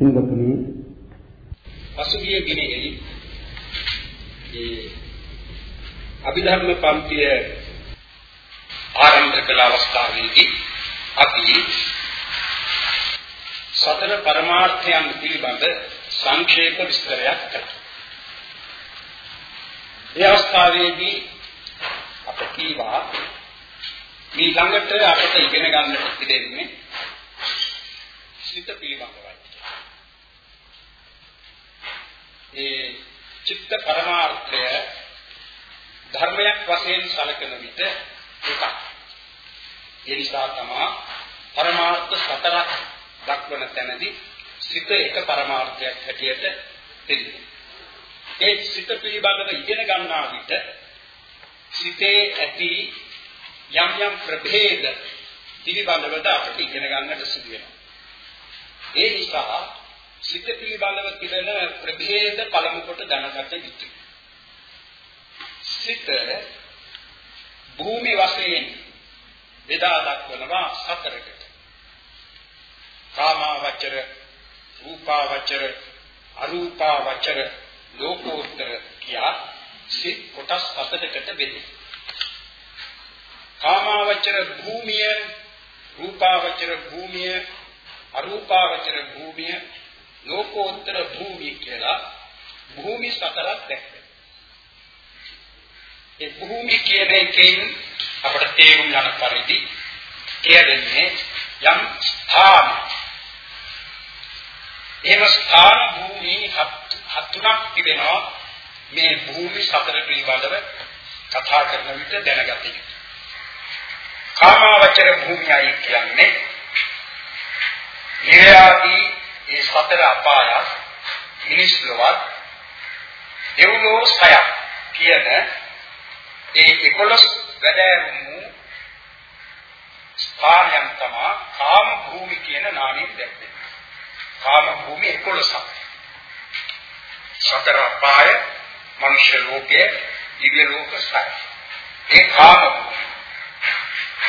ඉන්දතුනි පසුගිය දිනෙහි ඒ අභිධර්ම පන්තිය ආරම්භ කළ අවස්ථාවේදී අපි සතර පරමාර්ථයන් පිළිබඳ සංක්ෂේප විස්තරයක් කළා. ඒ අවස්ථාවේදී අප කීවා මේ ළඟට අපට ඉගෙන ගන්නට තිබෙන්නේ සිත පිළිබඳවයි. ඒ චිත්ත පරමාර්ථය ධර්මයක් වශයෙන් සැලකෙන විට එකක්. ඒ නිසා තමයි පරමාර්ථ සතරක් දක්වන තැනදී සිත එක පරමාර්ථයක් හැටියට දෙන්නේ. ඒ සිත පිළිබඳව ඉගෙන ගන්නා විට සිතේ ඇති යම් යම් ප්‍රභේද පිළිබඳව අපට ඉගෙන ගන්නට සිදු වෙනවා. ඒ නිසා සිත පිළිබඳව තිබෙන ප්‍රභේද පළමු කොට දැනගත යුතුයි. සිත භූමි වශයෙන් බෙදා දක්වනවා සතරකට. කාමාවචර, රූපාවචර, අරූපාවචර, ලෝකෝත්තර කියා සිත් කොටස් හතරකට බෙදේ. කාමාවචර භූමිය, රූපාවචර භූමිය, අරූපාවචර භූමිය, ලෝකෝත්තර භූමිය කියලා භූමි සතරක් දැක්වෙනවා. ඒ භූමි කියන එකෙන් අපට තේරුම් ගන්න පරිදි කියදෙන්නේ යම් ස්ථාන. එහෙම ස්ථාන භූමි හත් තුනක් තිබෙනවා මේ භූමි සතර පිළිබඳව කතා කරන විට දැනගත යුතුයි. කාමාවචර භූමියයි කියන්නේ නිර්යාදී ඒ සතර අපාය මිනිස් ලොවත් දෙව්ලෝ සයක් කියන ඒ 11 වැඩෑරුමු ස්ථානයන් තමයි කාම භූමි කියන නාමයෙන් දැක්වෙන්නේ. කාම භූමි 11ක්. සතර අපාය, මනුෂ්‍ය ලෝකයේ, දිව්‍ය ලෝක සය. ඒ කාම භූමි.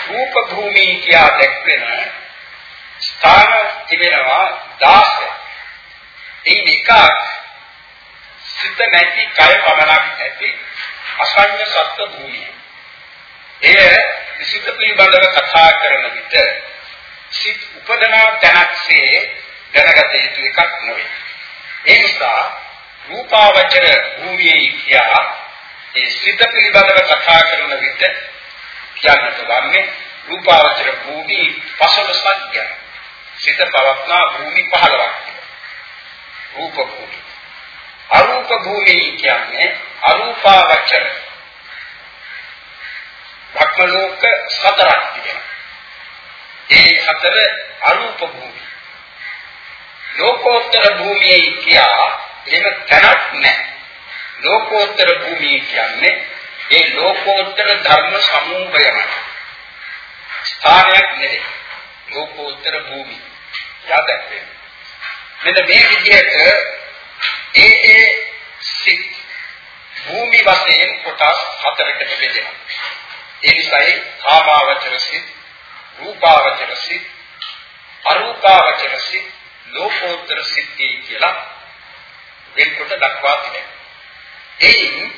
රූප භූමි කියා දැක්වෙන ස්ථාන තිබෙනවා 16. ඒ එකක් සිත නැති කය පමණක් ඇති අසඤ්ඤ සත්ත්ව භූමිය. එය සිත පිළිබඳව කතා කරන විට සිත් උපදනා තැනක්සේ දැනගත යුතු එකක් නොවේ. ඒ නිසා රූපාවචර භූමියේ කියා ඒ සිත පිළිබඳව කතා කරන විට කියන්නට වන්නේ රූපාවචර භූමි 15ක් ගැන. සිත පවත්නා භූමි 15ක්. රූප භූමි. අරූප භූමි කියන්නේ අරූපාවචර භක්ම ලෝක හතරක් තිබෙනවා. ඒ හතර අරූප භූමි. ලෝකෝත්තර භූමියේ කියා එහෙම තැනක් නැහැ. ලෝකෝත්තර භූමිය කියන්නේ ඒ ලෝකෝත්තර ධර්ම සමූහයමයි. ස්ථානයක් නෙවෙයි. ලෝකෝත්තර භූමිය. යාදැක්කේ. මෙන්න මේ විදිහට ඒ ඒ සිත් භූමි වශයෙන් කොටස් හතරකට බෙදෙනවා. ඒ නිසායි කාමාවචර සිත්, රූපාවචර සිත්, අරූපාවචර සිත්, ලෝකෝත්තර සිත් කියලා වෙනකොට දක්වා තිබෙනවා. එයින්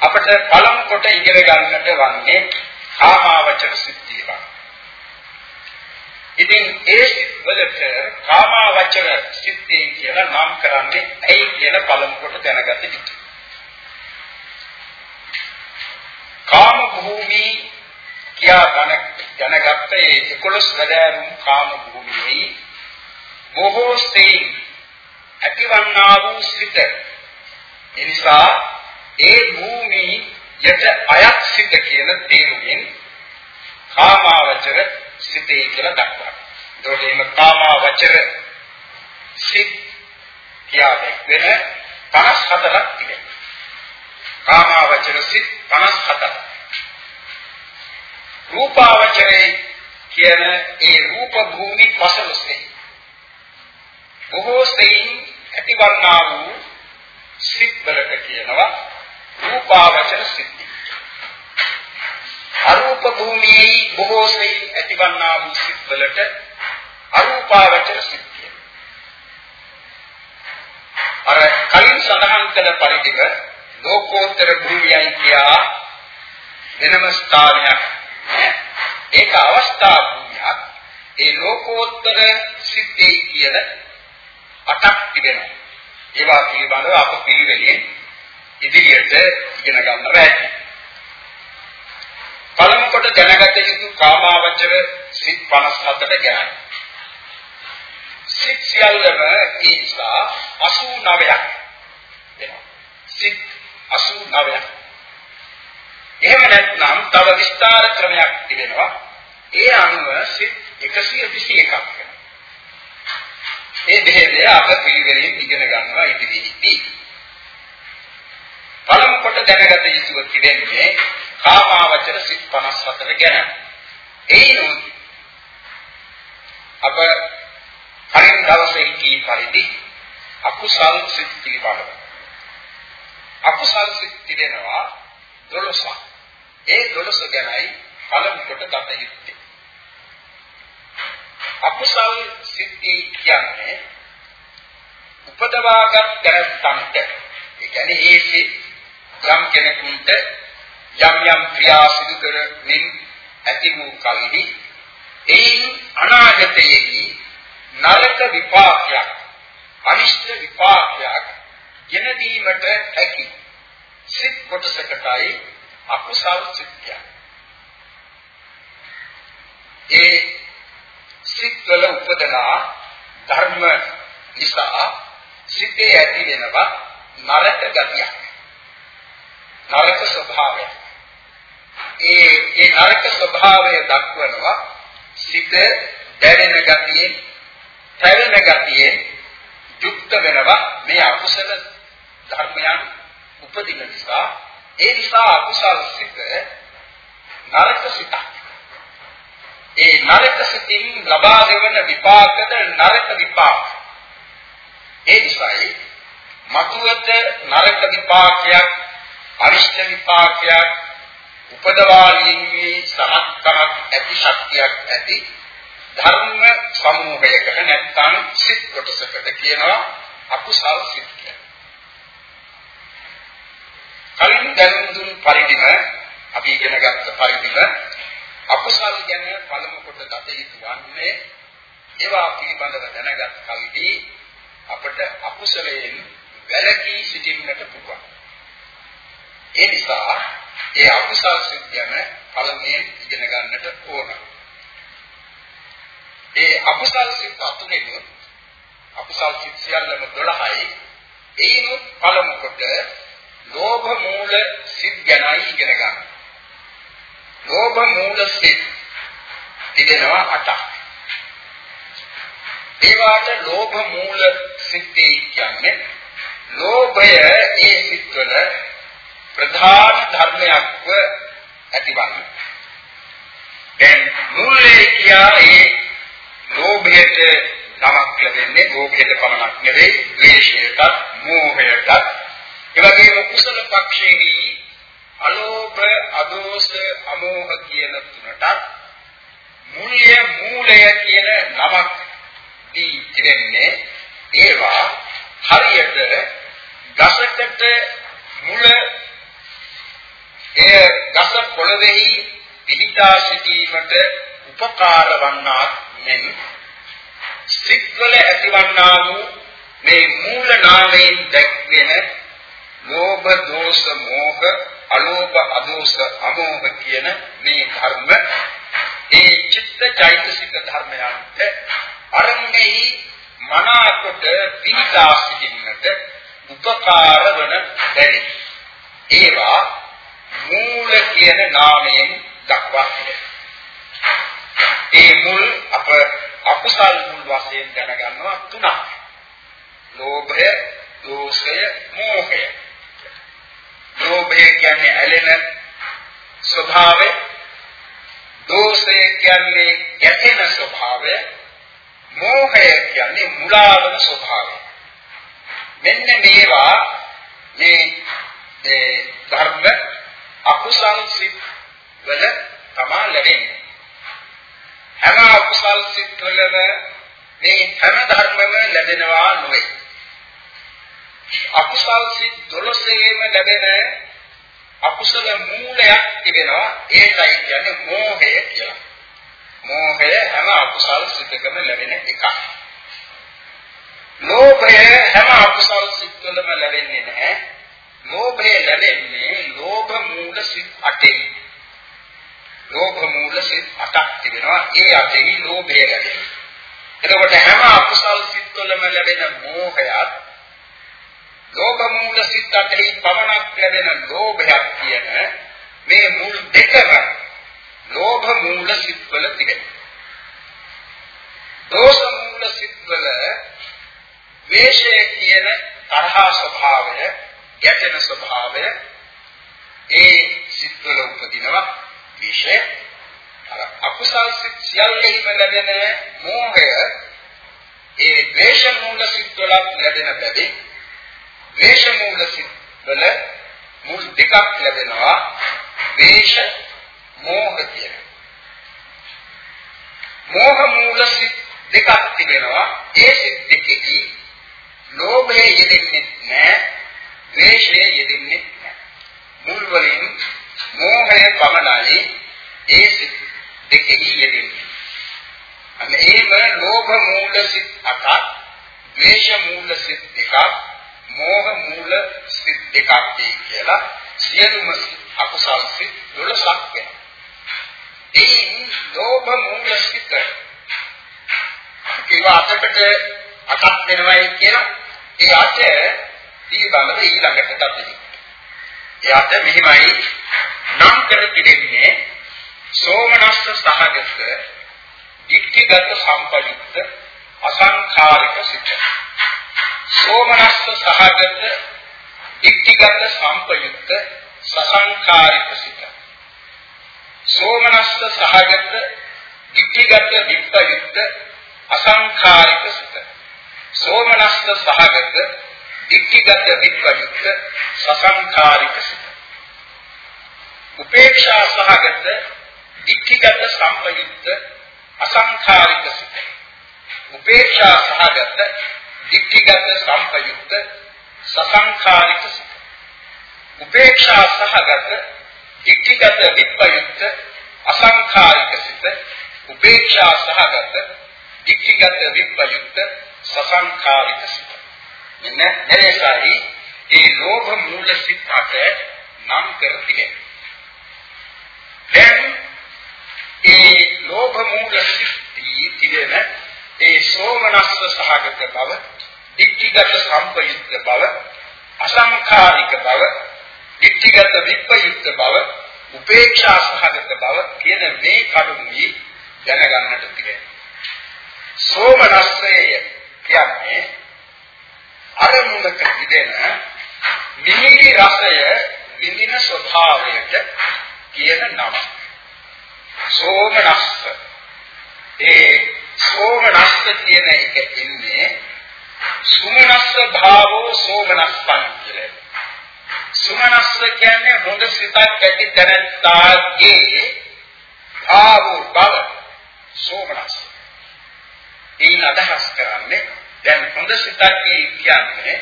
අපට පළමු කොට ඉගෙන ගන්නට වන්නේ කාමාවචර සිත් කියලා. ඉතින් ඒ වලට කාමාවචර සිත්තේ කියලා නම් කරන්නේ ඇයි කියන පළමු කොට දැනගත යුතුයි. කාම භූමි කියා දැනගත්ත ඒ 11 වැඩෑරුම් කාම භූමියේ බොහෝ ස්තේන් ඇතිවන්නා වූ සිත එනිසා ඒ භූමි යට අයත් සිත කියන තේරුමින් කාමාවචර සිතේ කියලා දක්වනවා. ඒකට එම කාමාවචර සිත් කියා දැක්වෙන 54ක් තිබෙනවා. කාමාවචර සිත් 57ක්. රූපාවචරේ කියන ඒ රූප භූමි 15 බොහෝ සෙයින් ඇතිවන්නා වූ සිත් වලට කියනවා රූපාවචර සිත්. අරූප භූමියේ බොහෝ සෙයින් ඇතිවන්නා වූ සිත් වලට අරූපාවචර සිත් අර කලින් සඳහන් කළ පරිදිව ලෝකෝත්තර භූමියයි කියා වෙනම ස්ථානයක් ඒක අවස්ථා භූමියක්. ඒ ලෝකෝත්තර සිත්තේ කියන අටක් තිබෙනවා. ඒවා පිළිබඳව අප පිළිවෙලින් ඉදිරියට ඉගෙන ගන්නවා ඇති පළමු කොට දැනගත යුතු කාමාවචර සිත් 57ට ගැනයි සිත් සියල්ලම ඒ නිසා 89ක් වෙනවා. සිත් 89ක්. එහෙම නැත්නම් තව විස්තර ක්‍රමයක් තිබෙනවා. ඒ අනුව සිත් 121ක් වෙනවා. ඒ දෙහෙදේ අප පිළිවෙලින් ඉගෙන ගන්නවා ඉදිරියේදී. පළමු කොට දැනගත යුතුව තිබෙන්නේ කාමාවචර සිත් 54 ගැන. එයිනුත් අප කලින් දවසේ කී පරිදි අකුසල් සිත් පිළිබඳව. අකුසල් සිත් තිබෙනවා 12ක්. ඒ 12 ගැනයි පළමු කොට ගත යුත්තේ. අකුසල් සිත් කියන්නේ උපදවාගත් දැනත්තන්ට ඒ කියන්නේ ඒ සිත් යම් කෙනෙකුට යම් යම් ක්‍රියා සිදු කරමින් ඇති වූ කල්හි එයින් අනාගතයේදී නරක විපාකයක් අනිෂ්ට විපාකයක් ගෙන දීමට හැකි සිත් කොටසකටයි අකුසල් සිත්ය. ඒ සිත්වල උපදනා ධර්ම නිසා සිතේ ඇති වෙනවා නරක ගතියක්. නරක ස්වභාවයක්. ඒ ඒ නරක ස්වභාවය දක්වනවා සිත දැවෙන ගතියෙන් පැවෙන ගතියෙන් යුක්ත වෙනවා මේ අකුසල ධර්මයන් උපදින නිසා. ඒ නිසා අකුසල් සිත නරක සිතක්. ඒ නරක සිතින් ලබා දෙවන විපාකද නරක විපාක? ඒ නිසායි මතුවත නරක විපාකයක් අරිෂ්ඨ විපාකයක් උපදවාලීමේ සමත්කමක් ඇති ශක්තියක් ඇති ධර්ම සමූහයකට නැත්නම් සිත් කොටසකට කියනවා අකුසල් සිත් කියලා. කලින් දැනුම් දුන් පරිදිම අපි ඉගෙන ගත්ත පරිදිම අකුසල් ගැන පළමු කොට දත යුතු වන්නේ ඒවා පිළිබඳව දැනගත් කල්දී අපට අකුසලයෙන් වැළකී සිටින්නට පුළුවන්. ඒ නිසා ඒ අකුසල් සිත් ගැන පළමුවෙන් ඉගෙන ගන්නට ඕන. ඒ අකුසල් සිත් අතුරෙම අකුසල් සිත් සියල්ලම 12යි. එයින් පළමු කොට ලෝභ මූල සිත් ගැනයි ඉගෙන ගන්න. ලෝභ මූල සිත් තිබෙනවා 8ක්. ඒවාට ලෝභ මූල සිත්තේ කියන්නේ ලෝභය ඒ සිත්වල ප්‍රධාන ධර්මයක්ව ඇතිවන්නේ. දැන් මූලයේ කියා ඒ ලෝභයට නමක් ලැබෙන්නේ ලෝභයට පමණක් නෙවෙයි ද්වේෂයටත් මෝහයටත් ඒ වගේම කුසල පක්ෂයේහි අලෝභ අදෝස අමෝහ කියන තුනටත් මූලය මූලය කියන නමක් දී තිබෙන්නේ ඒවා හරියට ගසකට මුල එය ගස පොළවේහි පිහිටා සිටීමට උපකාර වන්නාක් මෙන් සිත්වල ඇතිවන්නා වූ මේ මූල නාමයෙන් දැක්වෙන ලෝභ දෝෂ මෝහ අලෝභ අදෝෂ අමෝහ කියන මේ ධර්ම ඒ චිත්ත චෛතසික ධර්මයන්ට අරමුණෙහි මනාකොට පිහිටා සිටින්නට උපකාර වන බැරි ඒවා මූල කියන නාමයෙන් දක්වා තිබෙනවා ඒ මුල් අප අකුසල් මුල් වශයෙන් දැනගන්නවා තුනක්. ලෝභය, දෝෂය, මෝහය. ලෝභය කියන්නේ ඇලෙන ස්වභාවය. දෝෂය කියන්නේ ගැටෙන ස්වභාවය. මෝහය කියන්නේ මුලාවන ස්වභාවය. මෙන්න මේවා මේ ධර්ම අකුසල් සිත් වල තමා ලැබෙන්නේ. හැම අකුසල් සිත් වලම මේ හැම ධර්මම ලැබෙනවා නොවේ. අකුසල් සිත් 12ෙම ලැබෙන අකුසල මූලයක් තිබෙනවා ඒකයි කියන්නේ මෝහය කියලා. මෝහය හැම අකුසල් සිතකම ලැබෙන එකක්. ලෝභය හැම අකුසල් සිත්වලම ලැබෙන්නේ නැහැ. ලෝභය ලැබෙන්නේ ලෝභ මූල සිත් 8යි. ලෝභ මූල සිත් 8ක් තිබෙනවා. ඒ 8යි ලෝභය ලැබෙන්නේ. එතකොට හැම අකුසල් සිත්වලම ලැබෙන මෝහයත් ලෝභ මූල සිත් 8යි පමණක් ලැබෙන ලෝභයක් කියන මේ මුල් දෙකම ලෝභ මූල සිත්වල තිබෙනවා. දෝෂ මූල සිත්වල ද්වේෂය කියන තරහා ස්වභාවය, ගැටෙන ස්වභාවය ඒ සිත්වල උපදිනවා. විශේෂ අර අකුසල් සිත් සියල්ලෙහිම ලැබෙන මෝහය ඒ ද්වේෂ මූල සිත්වල ලැබෙන බැවින් ද්වේෂ මූල සිත්වල මුල් දෙකක් ලැබෙනවා. ද්වේෂ මෝහ කියන. මෝහ මූල සිත් දෙකක් තිබෙනවා. ඒ සිත් දෙකෙහි ලෝභය යෙදෙන්නේ නැහැ, ද්වේෂය යෙදෙන්නේ නැහැ. මුල් වලින් මෝහය පමණයි ඒ සිත් දෙකෙහි යෙදෙන්නේ. අන්න ඒම ලෝභ මූල සිත් අටක්, ද්වේෂ මූල සිත් දෙකක්, මෝහ මූල සිත් දෙකක් කියලා සියලුම අකුසල් සිත් 12ක් වෙනවා. එයින් ලෝභ මූල සිත් ඒවා අතකට අටක් වෙනවයි කියලා ඒ අට පිළිබඳව ඊළඟට දතමි. ඒ අට මෙහිමයි නම් කර පිළිෙන්නේ සෝමනස්ස සහගත ඉක්තිගත සම්පයුක්ත අසංඛාරික සිත. සෝමනස්ස සහගත ඉක්තිගත සම්පයුක්ත සසංඛාරික සිත. සෝමනස්ස සහගත ඉක්තිගත විප්පයුක්ත අසංඛාරික සිත. සෝමනස්ස සහගත දික්ඛිගත විප්‍රයුක්ත සසංඛාරික සිත. උපේක්ෂා සහගත දික්ඛිගත සම්පයුක්ත අසංඛාරික සිත. උපේක්ෂා සහගත දික්ඛිගත සම්පයුක්ත සසංඛාරික සිත. උපේක්ෂා සහගත දික්ඛිගත විප්‍රයුක්ත අසංඛාරික සිත. උපේක්ෂා සහගත දික්ඛිගත විප්‍රයුක්ත සසංඛාරික සිත. මෙන්න මෙලෙසයි ඒ ලෝභ මූල සිත් අට නම් කර තිබෙනවා. දැන් ඒ ලෝභ මූල සිත් තිබෙන ඒ සෝමනස්ස සහගත බව, දික්ඛිගත සම්පයුක්ත බව, අසංඛාරික බව, දික්ඛිගත විප්‍රයුක්ත බව, උපේක්ෂා සහගත බව කියන මේ කරුණු දැනගන්නට තිබෙනවා. සෝමනස්සය කියන්නේ අරමුණක ඉදෙන මිහිරි රසය විඳින ස්වභාවයට කියන නම. සෝමනස්ස. ඒ සෝමනස්ස කියන එක ඉන්නේ සුමනස්ස භාවෝ සෝමනස්සං කියලා. සුමනස්ස කියන්නේ හොඳ සිතක් ඇති දැනත්තාගේ භාවෝ බව සෝමනස්ස. ඒන අදහස් කරන්නේ දැන් හොඳ සිතක් කියන්නේ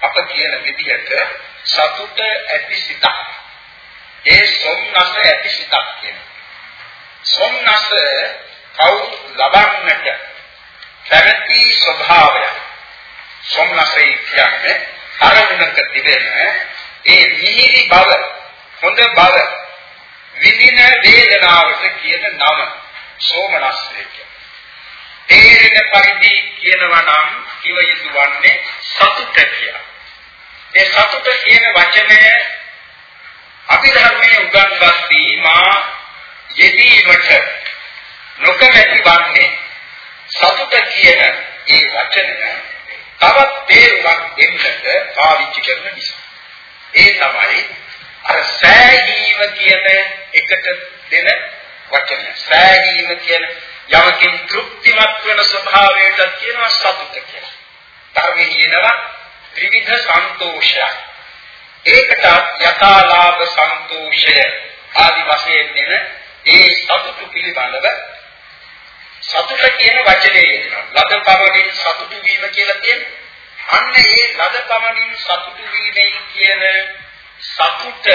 අප කියන විදිහට සතුට ඇති සිතක්. ඒ සොම්නස ඇති සිතක් කියනවා. සොම්නස කවු ලබන්නට කැමැති ස්වභාවය. සොම්නසයි කියන්නේ අරමුණක තිබෙන ඒ මිහිරි බව, හොඳ බව, විඳින වේදනාවට කියන නම සෝමනස්සය කියන්නේ. තේරෙන පරිදි කියනවා නම් කිව යුතු වන්නේ සතුට කියලා. ඒ සතුට කියන වචනය අභිධර්මයේ උගන්වද්දී මා යෙදීමට නොකමැති වන්නේ සතුට කියන ඒ වචනය තවත් තේරුමක් දෙන්නට පාවිච්චි කරන නිසා. ඒ තමයි අර සෑහීම කියන එකට දෙන වචනය. සෑහීම කියන යමකින් තෘප්තිමත් වෙන ස්වභාවයට කියනවා සතුට කියලා. ධර්මයේ කියනවා ත්‍රිවිධ සන්තෝෂය. ඒකට යථාලාභ සන්තෝෂය ආදි වශයෙන් දෙන ඒ සතුට පිළිබඳව සතුට කියන වචනේ එනවා. ලද පමණින් සතුටු වීම කියලා තියෙන්නේ. අන්න ඒ ලද පමණින් සතුටු වීමයි කියන සතුට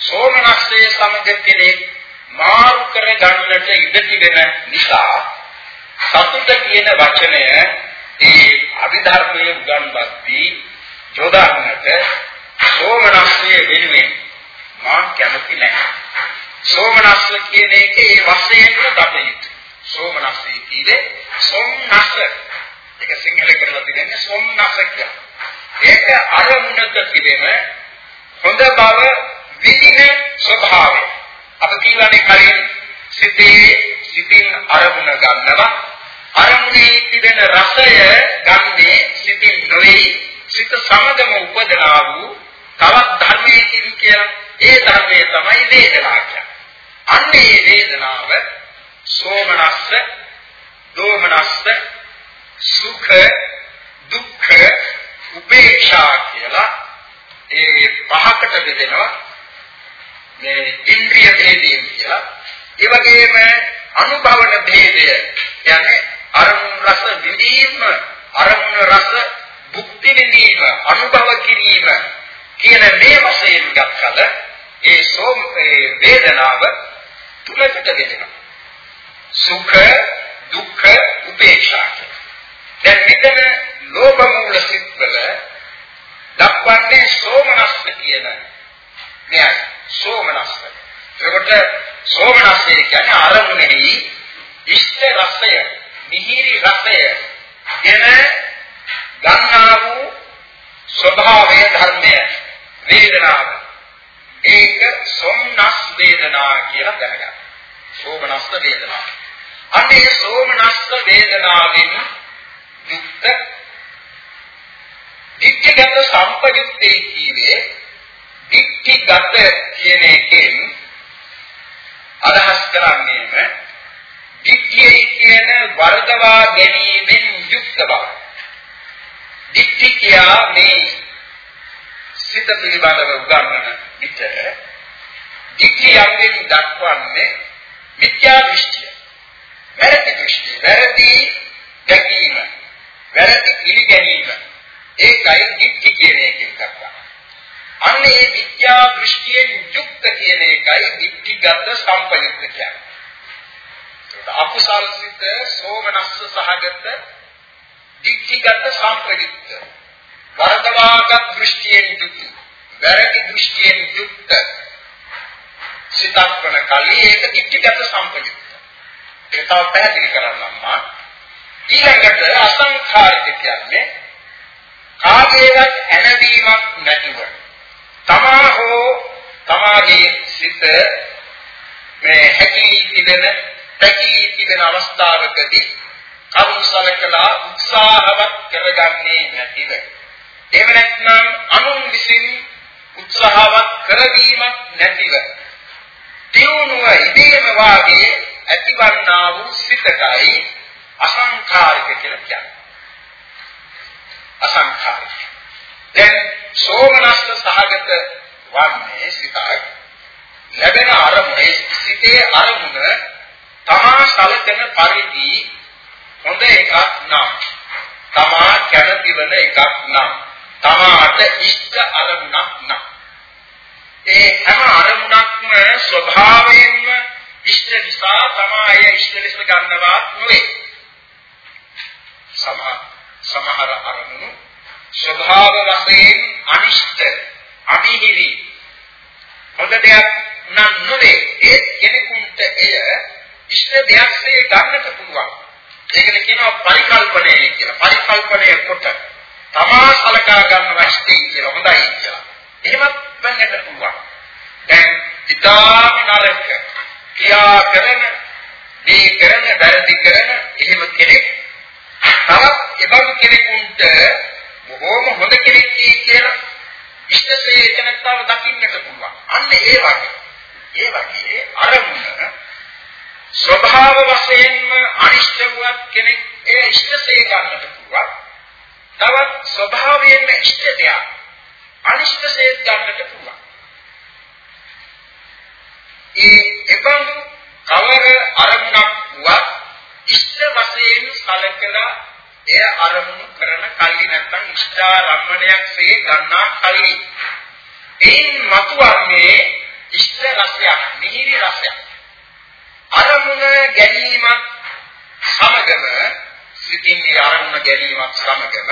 සෝමනස්සේ සමග කෙරේ මාරු කර ගන්නට ඉඩ තිබෙන නිසා සතුට කියන වචනය ඒ අභිධර්මයේ උගන්වද්දී යොදන්නට සෝමනස්සේ වෙනුවෙන් මා කැමති නැහැ. සෝමනස්ස කියන එක ඒ වශයෙන්ම දත යුතුයි. සෝමනස්සේ කියන්නේ සොම්නස්ස. ඒක සිංහල කරලා තිබෙන්නේ සොම්නස්ස කියලා. ඒක අරමුණක තිබෙන හොඳ බව විදින ස්වභාවය. අප කියවනේ කලින් සිතේ සිතින් අරමුණ ගන්නවා අරමුණේ තිබෙන රසය ගන්නේ සිතින් නොවේ සිත සමගම උපදනා වූ තවත් ධර්මයේ කිවි කියලා ඒ ධර්මයේ තමයි වේදනාව කියන්නේ. අන්න ඒ වේදනාව සෝමනස්ස, දෝමනස්ස, සුඛ, දුක්ඛ, උපේක්ෂා කියලා ඒ පහකට බෙදෙනවා. මේ ඉන්ද්‍රිය භේදයෙන් කියලා. ඒ වගේම අනුභවන භේදය කියන්නේ අරමුණු රස විඳීම, අරමුණු රස භුක්ති විඳීම, අනුභව කිරීම කියන මේ වශයෙන් ගත්කල ඒ සෝම වේදනාව තුනකට බෙදෙනවා. සුඛ, දුක්ඛ, උපේක්ෂා. දැන් මෙතන ලෝභ මූල සිත්වල දක්වන්නේ සෝමනස්ස කියන මෙයයි. සෝමනස්ස. එතකොට සෝමනස්සය කියන්නේ අරමුණෙහි ඉෂ්ඨ රසය, මිහිරි රසය ගැන ගන්නා වූ ස්වභාවය ධර්මය වේදනාව. ඒක සොම්නස් වේදනා කියලා දැනගන්න. සෝමනස්ස වේදනා. අන්නේ සෝමනස්ස වේදනාවෙන් යුක්ත දික්කගත සම්පයුත්තේ කීවේ දික්ටිගත කියන එකෙන් අදහස් කරන්නේම දික්තියයි කියන වර්ධවා ගැනීමෙන් යුක්ත බව. දික්ටි කියා මේ සිත පිළිබඳව උගන්වන විට දික්තියෙන් දක්වන්නේ මිත්‍යා දෘෂ්ටිය. වැරදි දෘෂ්ටිය, වැරදි දැකීම, වැරදි පිළිගැනීම. ඒකයි දික්ටි කියන එකෙන් දක්වන්නේ. අන්න ඒ විද්‍යා දෘෂ්ටියෙන් යුක්ත කියන එකයි දික්ටිගත සම්පයුක්ත කියන්නේ. අකුසල් සිත සෝමනස්ස සහගත දික්ටිගත සම්පයුක්ත වරදවාගත් දෘෂ්ටියෙන් යුක්ත වැරදි දෘෂ්ටියෙන් යුක්ත සිතක් වන කල්ලි ඒක දික්ටිගත සම්පයුක්ත. ඒක තව පැහැදිලි කරන්නම් මා ඊළඟට අසංඛාරික කියන්නේ කාගේවත් ඇනවීමක් නැතිව තමා හෝ තමාගේ සිත මේ හැකී තිබෙන පැකී තිබෙන අවස්ථාවකදී කරුසලකලා උත්සාහවත් කරගන්නේ නැතිව. එහෙම නැත්නම් අනුන් විසින් උත්සාහවත් කරවීමක් නැතිව. තියුණුව ඉදීම වාගේ ඇතිවන්නා වූ සිතකයි අසංඛාරික කියලා කියන්නේ. අසංඛාරික. දැන් සෝමනස්ස සහගත වන්නේ සිතයි. ලැබෙන අරමුණේ සිතේ අරමුණ තමා සලකන පරිදි හොඳ එකක් නම් තමා කැමති වෙන එකක් නම් තමාට ඉෂ්ට අරමුණක් නම් ඒ හැම අරමුණක්ම ස්වභාවයෙන්ම ඉෂ්ට නිසා තමයි ඉෂ්ට ලෙස ගන්නවා නෙවෙයි සමහර අරමුණු ස්වභාව වශයෙන් අනිෂ්ට අමිහිරි හොඳ දෙයක් නම් නොවේ. ඒ කෙනෙකුට එය ඉෂ්ට දෙයක්සේ ගන්නට පුළුවන්. ඒකට කියනවා පරිකල්පනය කියලා. පරිකල්පනය කොට තමා සලකා ගන්න වස්තී කියලා හොඳයි කියලා. එහෙමත් වෙන්නට පුළුවන්. දැන් ඊටාම නරක කියා කරන මේ කරන වැරදි කරන එහෙම කෙනෙක් තවත් එබඳු කෙනෙකුට බොහෝම හොඳ කෙනෙක් කියලා ඉෂ්ටසේ එතනත්තාව දකින්නට පුළුවන්. අන්න ඒ වගේ. ඒ වගේ අරමුණ ස්වභාව වශයෙන්ම අනිෂ්ට වූත් කෙනෙක් ඒ ඉෂ්ටසේ ගන්නට පුළුවන්. තවත් ස්වභාවයෙන්ම ඉෂ්ට දෙයක් අනිෂ්ටසේ ගන්නට පුළුවන්. ඒ එබඳු කවර අරමුණක් වුවත් ඉෂ්ට වශයෙන් සලකලා එය අරමුණු කරන කල්ලි නැත්නම් ඉෂ්ඨාරම්මණයක් සේ ගන්නා කල්ලි එයින් මතුවන්නේ ඉෂ්ඨ රසයක් මිහිරි රසයක් අරමුණ ගැනීමත් සමගම සිතින් ඒ අරමුණ ගැනීමත් සමගම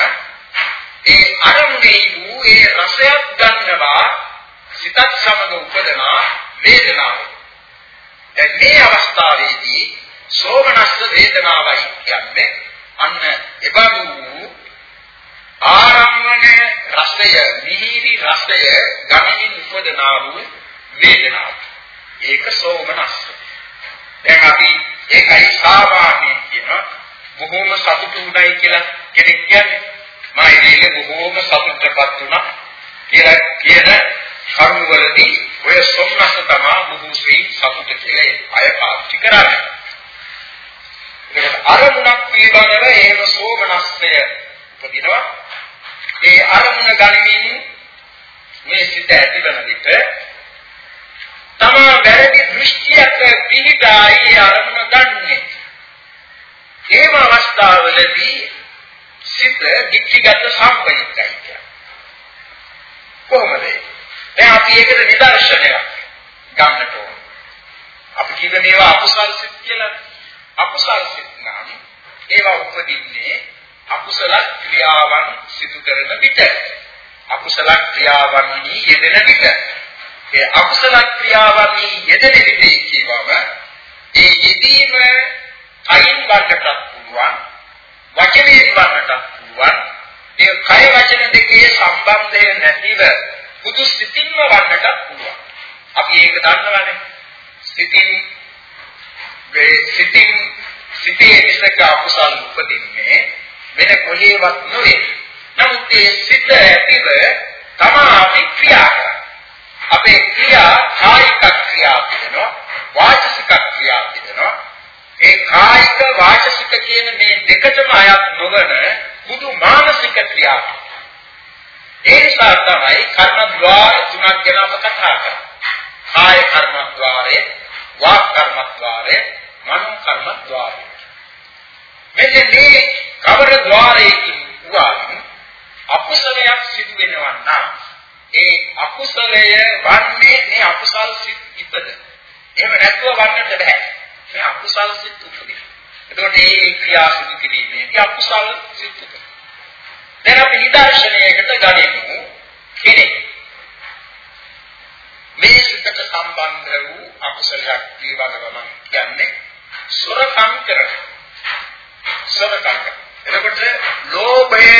ඒ අරමුණේ වූ ඒ රසයක් ගන්නවා සිතත් සමග උපදනා වේදනාව. දැන් මේ අවස්ථාවේදී සෝමනස්ස වේදනාවයි කියන්නේ අන්න එබඳු ආරම්මන රසය මිහිරි රසය ගමනින් උපදනා වූ වේදනාව. ඒක සෝමනස්ස. දැන් අපි ඒකයි සාමාන්‍යයෙන් කියන බොහෝම සතුටු උනායි කියලා කෙනෙක් කියන්නේ මා ඉතින් බොහෝම සතුටටපත් වුණා කියලා කියන කරුණවලදී ඔය සොම්නස තමයි බොහෝ ශ්‍රී සතුට කියලා අය පාවිච්චි කරන්නේ. ඒකට අරමුණක් පිළිබඳව එහෙම සෝමනස්සය උපදිනවා. ඒ අරමුණ ගනිමින් මේ සිත ඇතිවන විට තමා වැරදි දෘෂ්ටියක පිහිටායි අරමුණ ගන්නෙ. ඒම අවස්ථාවලදී සිත දික්තිගත සම්පයුක්තයි කියන්නේ. කොහොමද? දැන් අපි ඒකට නිදර්ශනයක් ගන්නට ඕන. අපි කිව්වේ මේවා අකුසල් සිත් කියලා. අකුසල් සිත් නම් ඒවා උපදින්නේ අකුසල ක්‍රියාවන් සිදු කරන විට. අකුසල ක්‍රියාවන්හි යෙදෙන විට. ඒ අකුසල ක්‍රියාවන්හි යෙදෙන විට කියවම ඒ යෙදීම අයින් වන්නටත් පුළුවන් වචනයෙන් වන්නටත් පුළුවන් ඒ කය වචන දෙකේ සම්බන්ධය නැතිව බුදු සිතින්ම වන්නටත් පුළුවන් අපි ඒක දන්නවනේ සිතින් වේ සිතින් සිතේ විසක අකුසල් උපදින්නේ වෙන කොහේවත් නෙවෙයි නමුත් ඒ සිත ඇතිව තමා අපි ක්‍රියා කරන්නේ අපේ ක්‍රියා කායික ක්‍රියා පිළිනවා වාචික ක්‍රියා පිළිනවා ඒ කායික වාචික කියන මේ දෙකටම අයත් නොවන බුදු මානසික ක්‍රියා. ඒ නිසා තමයි කර්මද්වාර තුනක් ගැන අප කතා කරන්නේ. කාය කර්මද්වාරය, වාක් කර්මද්වාරය, මනෝ කර්මද්වාරය. මෙන්න මේ කවර ద్వාරයකින් වුවන් අකුසලයක් සිදු වෙනවා නම් ඒ අකුසලය වන්නේ මේ අකුසල් සිත් ඉපද. එහෙම නැතුව වන්නට බෑ. මේ අකුසල් සිත් උපදින. එතකොට මේ ක්‍රියා සිදු කිරීමේදී අකුසල් සිත් උපදින. දැන් අපි නිදර්ශනයකට ගනිමු කෙනෙක් මේ සිතට සම්බන්ධ වූ අකුසලයක් පිළිබඳව මම කියන්නේ සොරකම් කරන. සොරකම් කරන. එතකොට ලෝභය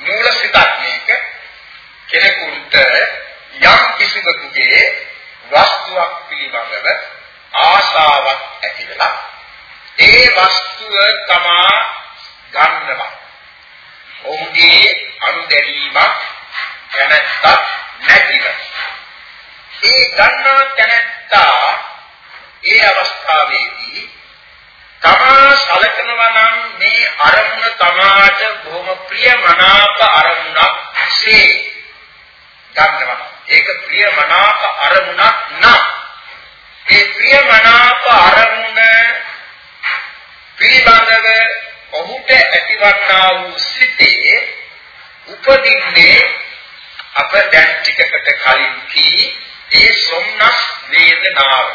මූල සිතක් මේක කෙනෙකුට යම් කිසිවකුගේ වස්තුවක් පිළිබඳව ආශාවක් ඇති වෙලා ඒ වස්තුව තමා ගන්නවා. ඔහුගේ අනුදැරීමක් කැමැත්තක් නැතිව. ඒ ගන්නා කැමැත්තා ඒ අවස්ථාවේදී තමා සලකනවා නම් මේ අරමුණ තමාට බොහොම ප්‍රියමනාප අරමුණක් සේ ගන්නවා. ඒක ප්‍රියමනාප අරමුණක් නම් ඒ ප්‍රියමනාප අරමුණ පිළිබඳව ඔහුට ඇතිවන්නා වූ සිතේ උපදින්නේ අප දැන් ටිකකට කලින් කී ඒ සොම්නස් වේදනාව.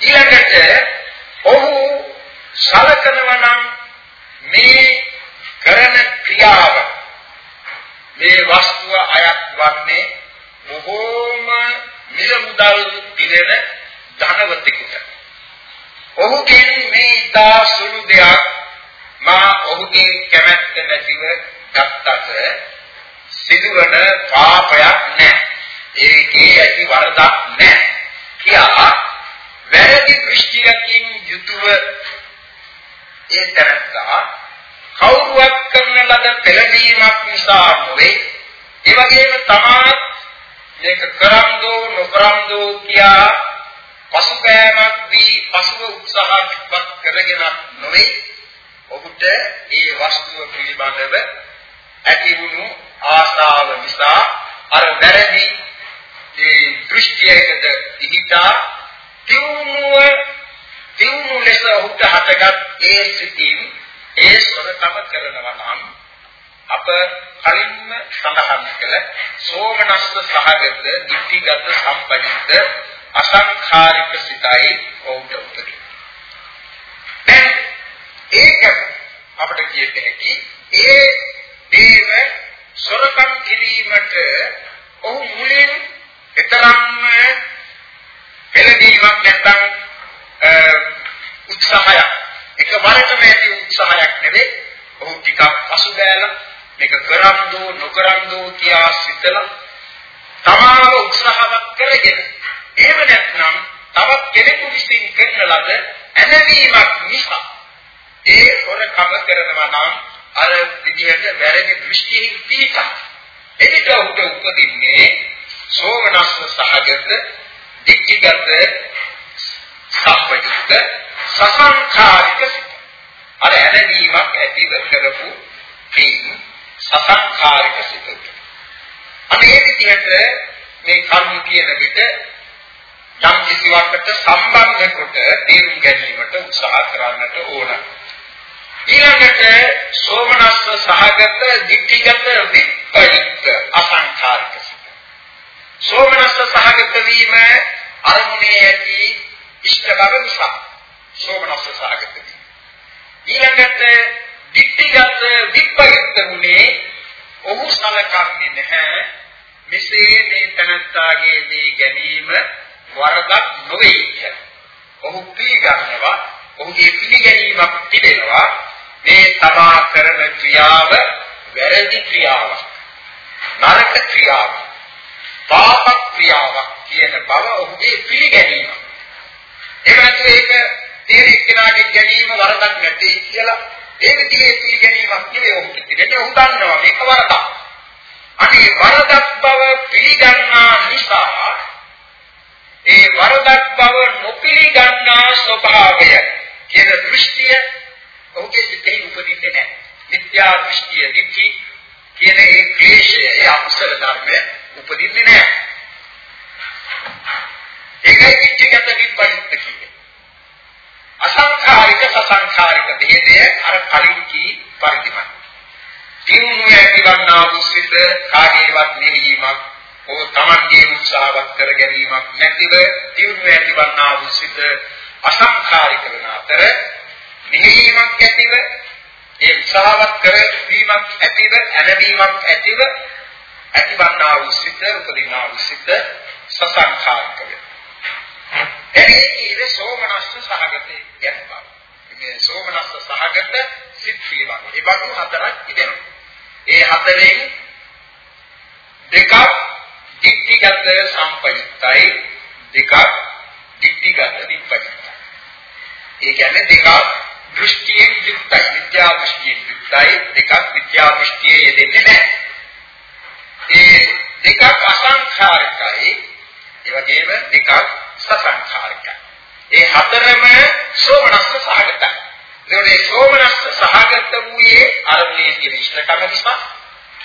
ඊළඟට ඔහු සලකනවා නම් මේ කරන ක්‍රියාව මේ වස්තුව අයත් වන්නේ බොහෝම මිල මුදල් පිරෙන ධනවතෙකුට. ඔහුගෙන් මේ ඉතා සුළු දෙයක් මා ඔහුගේ කැමැත්ත නැතිව ගත්තට සිදුවන පාපයක් නැහැ. ඒකේ ඇති වරදක් නැහැ. කියා වැරදි දෘෂ්ටියකින් යුතුව ඒ තරත්තා කවුරුවක් කරන ලද පෙළඹීමක් නිසා නොවේ. ඒ වගේම තමාත් මේක කරම්දෝ නොකරම්දෝ කියා පසුබෑමක් දී පසුව උත්සාහවත් කරගෙන නොවේ. ඔහුට ඒ වස්තුව පිළිබඳව ඇති වුණු ආශාව නිසා අර වැරදි ඒ දෘෂ්ටියකට ඉහිතා තියුණුව තියුණු ලෙස ඔහුට හටගත් ඒ සිතින් ඒ සොරකම කරනවා නම් අප කලින්ම සඳහන් කළ සෝමනස්ස සහගත ditthිගත සම්පජිත අසංඛාරික සිතයි ඔහුට උපදින. දැන් ඒක අපිට කියන්න හැකි ඒ දේව සොරකම් කිරීමට ඔහු මුලින් එතරම්ම පෙළදීමක් නැත්නම් උත්සාහයක්. එකවරටම ඇති උත්සාහයක් නෙවෙයි ඔහු ටිකක් පසුබෑලා මේක කරන්දෝ නොකරන්දෝ කියා සිතලා තමාව උත්සාහවත් කරගෙන එහෙම නැත්නම් තවත් කෙනෙකු විසින් කරන ලද ඇනවීමක් නිසා ඒ හොරකම කරනවා නම් අර විදිහට වැරදි දෘෂ්ටියෙන් පිළිකා එවිට ඔහුට උපදින්නේ සෝමනස්ස සහගත දික්කිගත සම්පජිත සසංඛාරික සිත අර ඇනවීමක් ඇතිව කරපු පින් සසංඛාරික සිතට. අනේ විදිහට මේ කර්ම කියන විට යම් කිසිවකට සම්බන්ධ කොට තේරුම් ගැනීමට උත්සාහ කරන්නට ඕන. ඊළඟට සෝමනස්ස සහගත දික්ඨිගත විප්පයුක්ත අසංඛාරික සිත. සෝමනස්ස සහගත වීම අරමුණේ ඇති ඉෂ්ට බව නිසා සෝමනස්ස සහගත වීම. ඊළඟට දික්තිගත විප්පයුක්ත වුණේ ඔහු සලකන්නේ නැහැ මෙසේ මේ තනත්තාගේ දී ගැනීම වරදක් නොවේ කියලා. ඔහු පිළිගන්නවා ඔහුගේ පිළිගැනීමක් තිබෙනවා මේ තමා කරන ක්‍රියාව වැරදි ක්‍රියාවක්. නරක ක්‍රියාවක්. පාප ක්‍රියාවක් කියන බව ඔහුගේ පිළිගැනීම. ඒක නැත්නම් ඒක තේරෙ එක්කෙනාගේ ගැනීම වරදක් නැtei කියලා ඒ විදිහේ පිළි ගැනීමක් නෙවෙයි ඔහු කිව්වේ. ඔහු දන්නවා මේක වරදක්. අනේ වරදක් බව පිළිගන්නා නිසා ඒ වරදක් බව නොපිළිගන්නා ස්වභාවය කියන දෘෂ්ටිය ඔහුගේ සිතේ උපදින්නේ නැහැ. මිත්‍යා දෘෂ්ටිය, දිට්ඨි කියන ඒ ක්ලේශය, ඒ අකුසල ධර්මය උපදින්නේ නැහැ. ඒකයි දිට්ඨිගත විපරිත්ත කියන්නේ. අසංඛාරික සසංඛාරික ભેදය අර කලින් කී පරිදිමයි. තියුණු ඇතිවන්නා වූ සිත කාගේවත් නිවීමක් ඕ තමන්ගේ උත්සාහවත් කර ගැනීමක් නැතිව තියුණු ඇතිවන්නා වූ සිත අසංඛාරික වන අතර නිවීමක් ඇතිව ඒ උත්සාහවත් කර වීමක් ඇතිව ඇලවීමක් ඇතිව ඇතිවන්නා වූ සිත උපදිනා වූ සිත සසංඛාරික වෙනවා. එනේ ඉතින් සෝමනස්ස සහගතේ යන බව. මේ සෝමනස්ස සහගත සිත් පිළිබඳ. ඒ බඳු හතරක් තිබෙනවා. ඒ හතරෙන් දෙකක් දික්ටිගත සම්පයුක්තයි දෙකක් දික්ටිගත විප්පයුක්තයි. ඒ කියන්නේ දෙකක් දෘෂ්ටියෙන් යුක්තයි විද්‍යා දෘෂ්ටියෙන් යුක්තයි දෙකක් විද්‍යා දෘෂ්ටියේ යෙදෙන්නේ නැහැ. ඒ දෙකක් අසංඛාරිකයි ඒ වගේම දෙකක් සසංඛාරිකයි. ඒ හතරම සෝමනස්ස සහගතයි. ඒකේ සෝමනස්ස සහගත වූයේ අරමුණේ තියෙන ඉෂ්ටකම නිසා,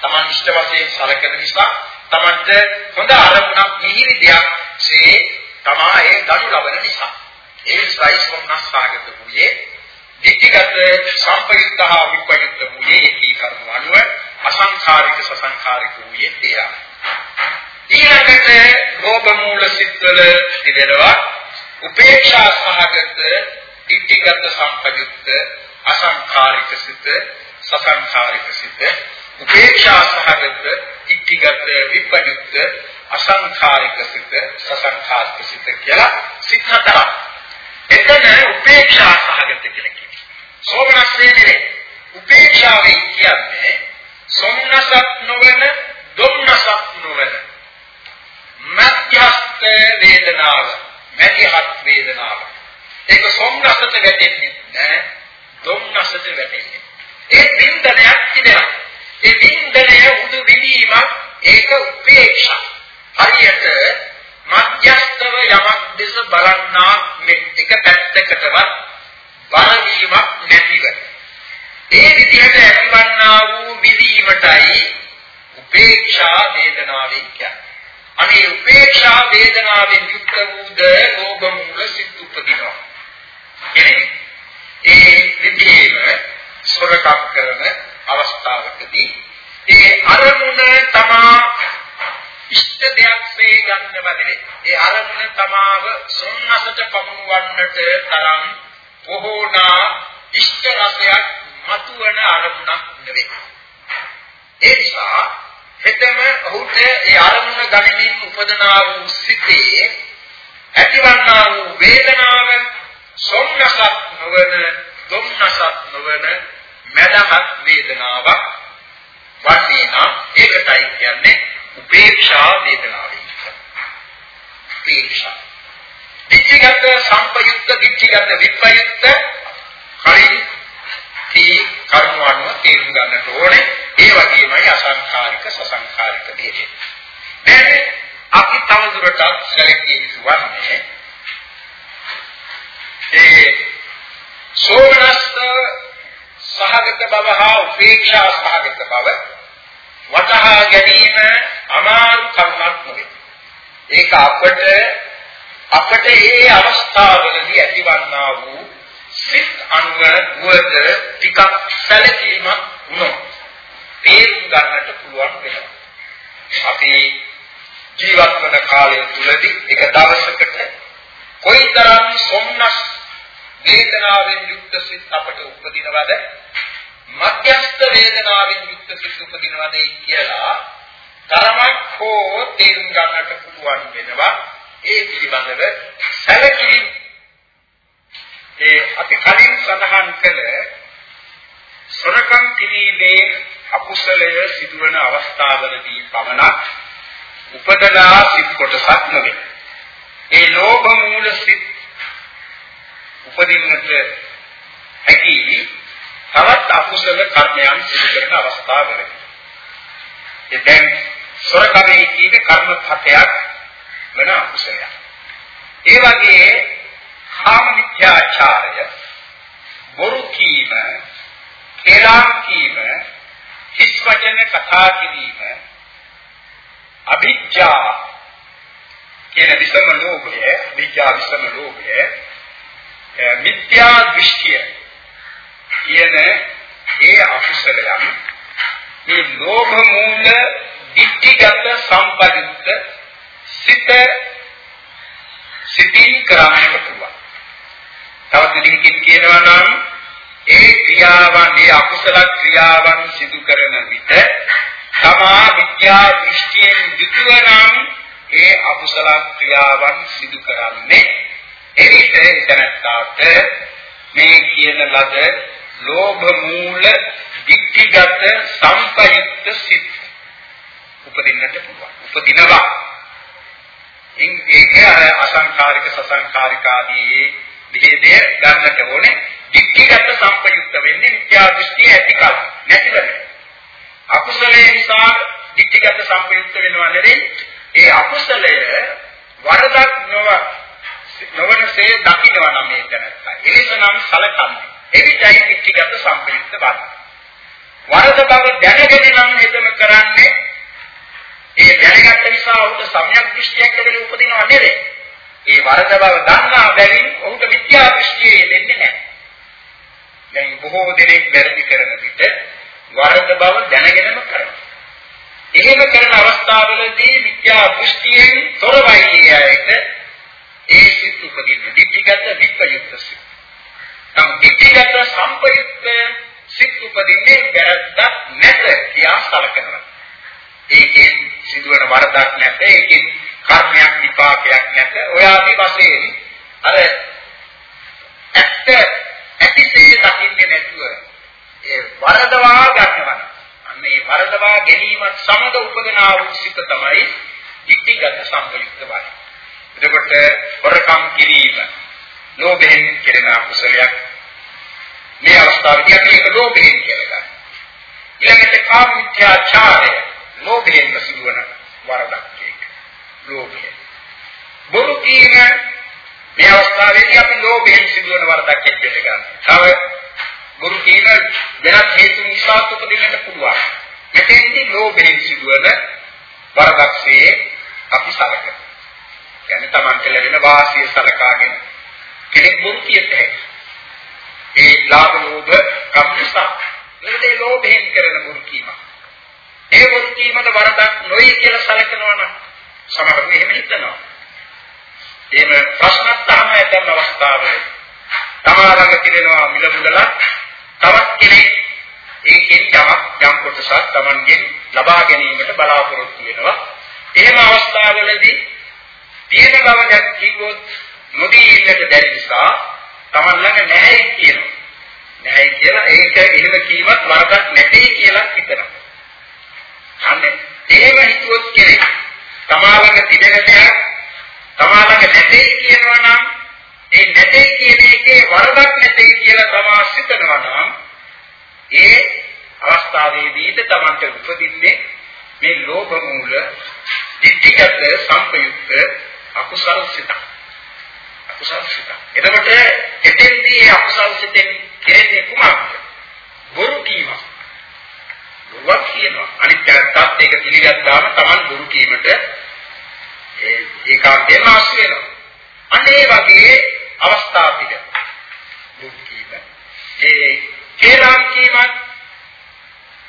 Taman ඉෂ්ට වශයෙන් සලකන නිසා, Tamanට හොඳ අරමුණක් මිහිරි දෙයක් සේ තමා ඒ ගනු ලබන නිසා. ඒ නිසායි සෝමනස්ස සහගත වූයේ දික්තිගත සම්පයුක්තහ විපයුක්ත වූයේ ඒකී කර්ම අනුව අසංඛාරික සසංඛාරික වූයේ තේරා. ඊළඟට ලෝභ මූල සිත්වල තිබෙනවා උපේක්ෂා සහගත ඉද්ධිගත සම්පයුක්ත අසංඛාරික සිත සසංඛාරික සිත උපේක්ෂා සහගත ඉද්ධිගත විපයුක්ත අසංඛාරික සිත සසංඛාරික සිත කියලා සිත් හතරක්. එතන උපේක්ෂා සහගත කියලා කියනවා. සෝමනස්සේ නෙවෙයි. උපේක්ෂාවෙන් කියන්නේ සොම්නසක් නොවන, දුම්නසක් නොවන මධ්‍යස්ථ වේදනාව මැදිහත් වේදනාව ඒක සොම්නසට වැටෙන්නේ නැහැ දුම්නසට වැටෙන්නේ ඒ බින්දනයක් තිබෙනවා ඒ බින්දනය උදු විදීමක් ඒක උපේක්ෂා හරියට මධ්‍යස්ථව යමක් දෙස බලන්නා මේ එක පැත්තකටවත් බලවීමක් නැතිව. ඒ විදිහට ඇතිවන්නා වූ විදීමටයි උපේක්ෂා වේදනාවෙන් කියන්නේ. අනේ උපේක්ෂා වේදනාවෙන් යුක්ත වූද ලෝභ මූල සිත් උපදිනවා. කෙනෙක් ඒ විදිහේම සොරකම් කරන අවස්ථාවකදී ඒ අරමුණ තමා ඉෂ්ට දෙයක් සේ ගන්න බදලේ ඒ අරමුණ තමාව සොන්නසට පමුණවන්නට තරම් බොහෝනා ඉෂ්ට රසයක් මතුවන අරමුණක් නෙවෙයි. ඒ නිසා හෙතම ඔහුට ඒ අරමුණ ගනිමින් උපදනා වූ සිතේ ඇතිවන්නා වූ වේදනාව සොම්නසක් නොවන දුම්නසක් නොවන මදහත් වේදනාවක් වන්නේ නම් ඒකටයි කියන්නේ උපේක්ෂා වේදනාවයි උපේක්ෂා. දිච්චගත සම්පයුක්ත දිච්චගත විප්‍රයුක්ත කලින් තී කර්මවන්ව තේරුම් ගන්නට ඕනේ ඒ වගේමයි අසංඛාරික සසංඛාරික දෙයේ දැන් අපි තවදුරටත් සැලකිය යුතු වන්නේ ඒ සෝමනස්ස සහගත බව හා උපේක්ෂා සහගත බව වටහා ගැනීම අමාරු කරුණක් නෙවෙයි. ඒක අපට අපට ඒ අවස්ථාවලදී ඇතිවන්නා වූ සිත් අනුව වුවද ටිකක් සැලකීමක් වුණොත් තේරුම් ගන්නට පුළුවන් වෙනවා. අපි ජීවත් වන කාලය තුලදී එක දවසකට කොයිතරම් සොම්නස් වේදනාවෙන් යුක්ත සිත් අපට උපදිනවද මධ්‍යස්ථ වේදනාවෙන් යුක්ත සිත් උපදිනවද කියලා තරමක් හෝ තේරුම් ගන්නට පුළුවන් වෙනවා ඒ පිළිබඳව සැලකිලි ඒ අපි කලින් සඳහන් කළ සොරකම් කිරීමේ අකුසලය සිදුවන අවස්ථාවලදී පමණක් උපදලා සිත් කොටසක් නෙවේ. ඒ ලෝභ මූල සිත් උපදින්නට හැකි තවත් අකුසල කර්මයන් සිදු කරන අවස්ථාවලදී. ඒ දැන් සොරකමේ කියන්නේ කර්ම හතයක් වෙන අකුසලයක්. ඒ වගේ කාම මිත්‍යාචාරය, බොරු කීම, කේලම් කීම, හිස් වචන කතා කිරීම, අභිජ්ජා කියන විසම ලෝභය, විජ්ජා විසම ලෝභය මිත්‍යා දෘෂ්ටිය කියන ඒ අකුසලයන් මේ ලෝභ මූල ditthිගත සම්පදිත්ත සිත සිතින් කරන්නට පුළුවන්. තවත් දෙකකින් කියනවා නම් ඒ ක්‍රියාවන් ඒ අකුසල ක්‍රියාවන් සිදු කරන විට තමා මිත්‍යා දෘෂ්ටියෙන් යුතුව නම් ඒ අකුසල ක්‍රියාවන් සිදු කරන්නේ එවිට එතනට මේ කියන ලද ලෝභ මූල ditthිගත සම්පයුක්ත සිත් උපදින්නට පුළුවන්. උපදිනවා. ඉන් ඒකේ අර අසංකාරික සසංකාරික ආදී විදේදය ගන්නට ඕනේ. ditthිගත සම්පයුක්ත වෙන්නේ මිත්‍යා දෘෂ්ටිය ඇතිකල් නැතිවද. අකුසලයේ නිසා ditthිගත සම්පයුක්ත වෙනවා නෙවෙයි. ඒ අකුසලය වරදක් නොව නොවනසේ දකින්නවා නම් මේ දැනත්තා. එලෙසනම් සලකන්නේ. එවිටයි පිටිගත සම්ප්‍රයුක්ත බව. වරද බව දැනගෙන නම් එතම කරන්නේ ඒ දැනගත්ත නිසා ඔහුට සම්‍යක් දෘෂ්ටියක් ලැබෙන උපදිනව නෙවෙයි. ඒ වරද බව දන්නා බැවින් ඔහුට මිත්‍යා දෘෂ්ටිය දෙන්නේ නැහැ. දැන් බොහෝ දෙනෙක් වැරදි කරන විට වරද බව දැනගෙනම කරනවා. එහෙම කරන අවස්ථාවලදී මිත්‍යා දෘෂ්ටියෙන් තොරවයි ඇයට ඒ සිත් උපදින්නේ. ditthිගත විප්‍රයුක්ත සිත්. නම් ditthිගත සම්පයුක්ත සිත් උපදින්නේ වැරද්දක් නැත කියා සලකනවා. ඒකෙන් සිදුවන වරදක් නැත. ඒකෙන් කර්මයක් විපාකයක් නැත. ඔය ආදි වශයෙන් අර ඇත්ත ඇතිසේ දකින්නේ නැතුව ඒ වරදවා ගන්නවා. අන්න ඒ වරදවා ගැනීමත් සමග උපදනා වූ සිත තමයි ditthිගත සම්පයුක්ත වන්නේ. එතකොට හොරකම් කිරීම ලෝභයෙන් කෙරෙන අකුසලයක් මේ අවස්ථාවේදී අපි ඒක ලෝභයෙන් කියලා ගන්නවා. ඊළඟට කාම මිත්‍යාචාරය ලෝභයෙන් සිදුවන වරදක් ඒක. ලෝභය. බොරු කීම මේ අවස්ථාවේදී අපි ලෝභයෙන් සිදුවන වරදක් එක්ක ගන්නවා. තව බොරු කීම වෙනත් හේතු නිසා උපදින්නට පුළුවන්. මෙතෙන්දී ලෝභයෙන් සිදුවන වරදක්සේ අපි සලකනවා. කියන්නේ Tamanට ලැබෙන වාසිය සලකාගෙන කෙනෙක් බොරු කියත හැකියි. ඒ ලාභ ලෝභ කම්පිසා. මේ ලෝභයෙන් කරන මුර්කීම. ඒ මුර්කීමද වරදක් නොයි කියලා සැලකනවා නම් සමහරවිට එහෙම හිතනවා. එහෙම ප්‍රශ්නක් තමයි ඇතම් අවස්ථාවල. තමා ළඟ තිබෙනවා මිල මුදලක් තවත් කෙනෙක් ඒකෙන් යමක් යම් කොටසක් Tamanගෙන් ලබා ගැනීමට බලාපොරොත්තු වෙනවා. එහෙම අවස්ථාවලදී තියෙන බව දැන් කිව්වොත් නොදී ඉන්නට බැරි නිසා Taman ළඟ නැහැ කියනවා. නැහැ කියලා ඒක එහෙම කීමත් වරදක් නැtei කියලා හිතනවා. අනේ එහෙම හිතුවොත් කෙනෙක් තමා ළඟ තිබෙන දෙයක් තමා ළඟ නැtei කියනවා නම් ඒ නැtei කියන එකේ වරදක් නැtei කියලා තමා සිතනවා නම් ඒ අවස්ථාවේදීද Tamanට උපදින්නේ මේ ලෝභ මූල ditthිගත සංපයුක්ත අකුසල සිත. අකුසල සිත. එතකොට එතෙන්දී අකුසල සිතෙන් කෙරෙන්නේ කුමක්ද? බොරු කීම. බොරුවක් කියනවා. අනිත් පැත්තත් ඒක පිළිගත්තාම Taman බොරු කීමට ඒ ඒකාන්තයෙන්ම ආශ වෙනවා. අන්න ඒ වගේ අවස්ථා පිට. බොරු කීම. ඒ කේලම් කීමත්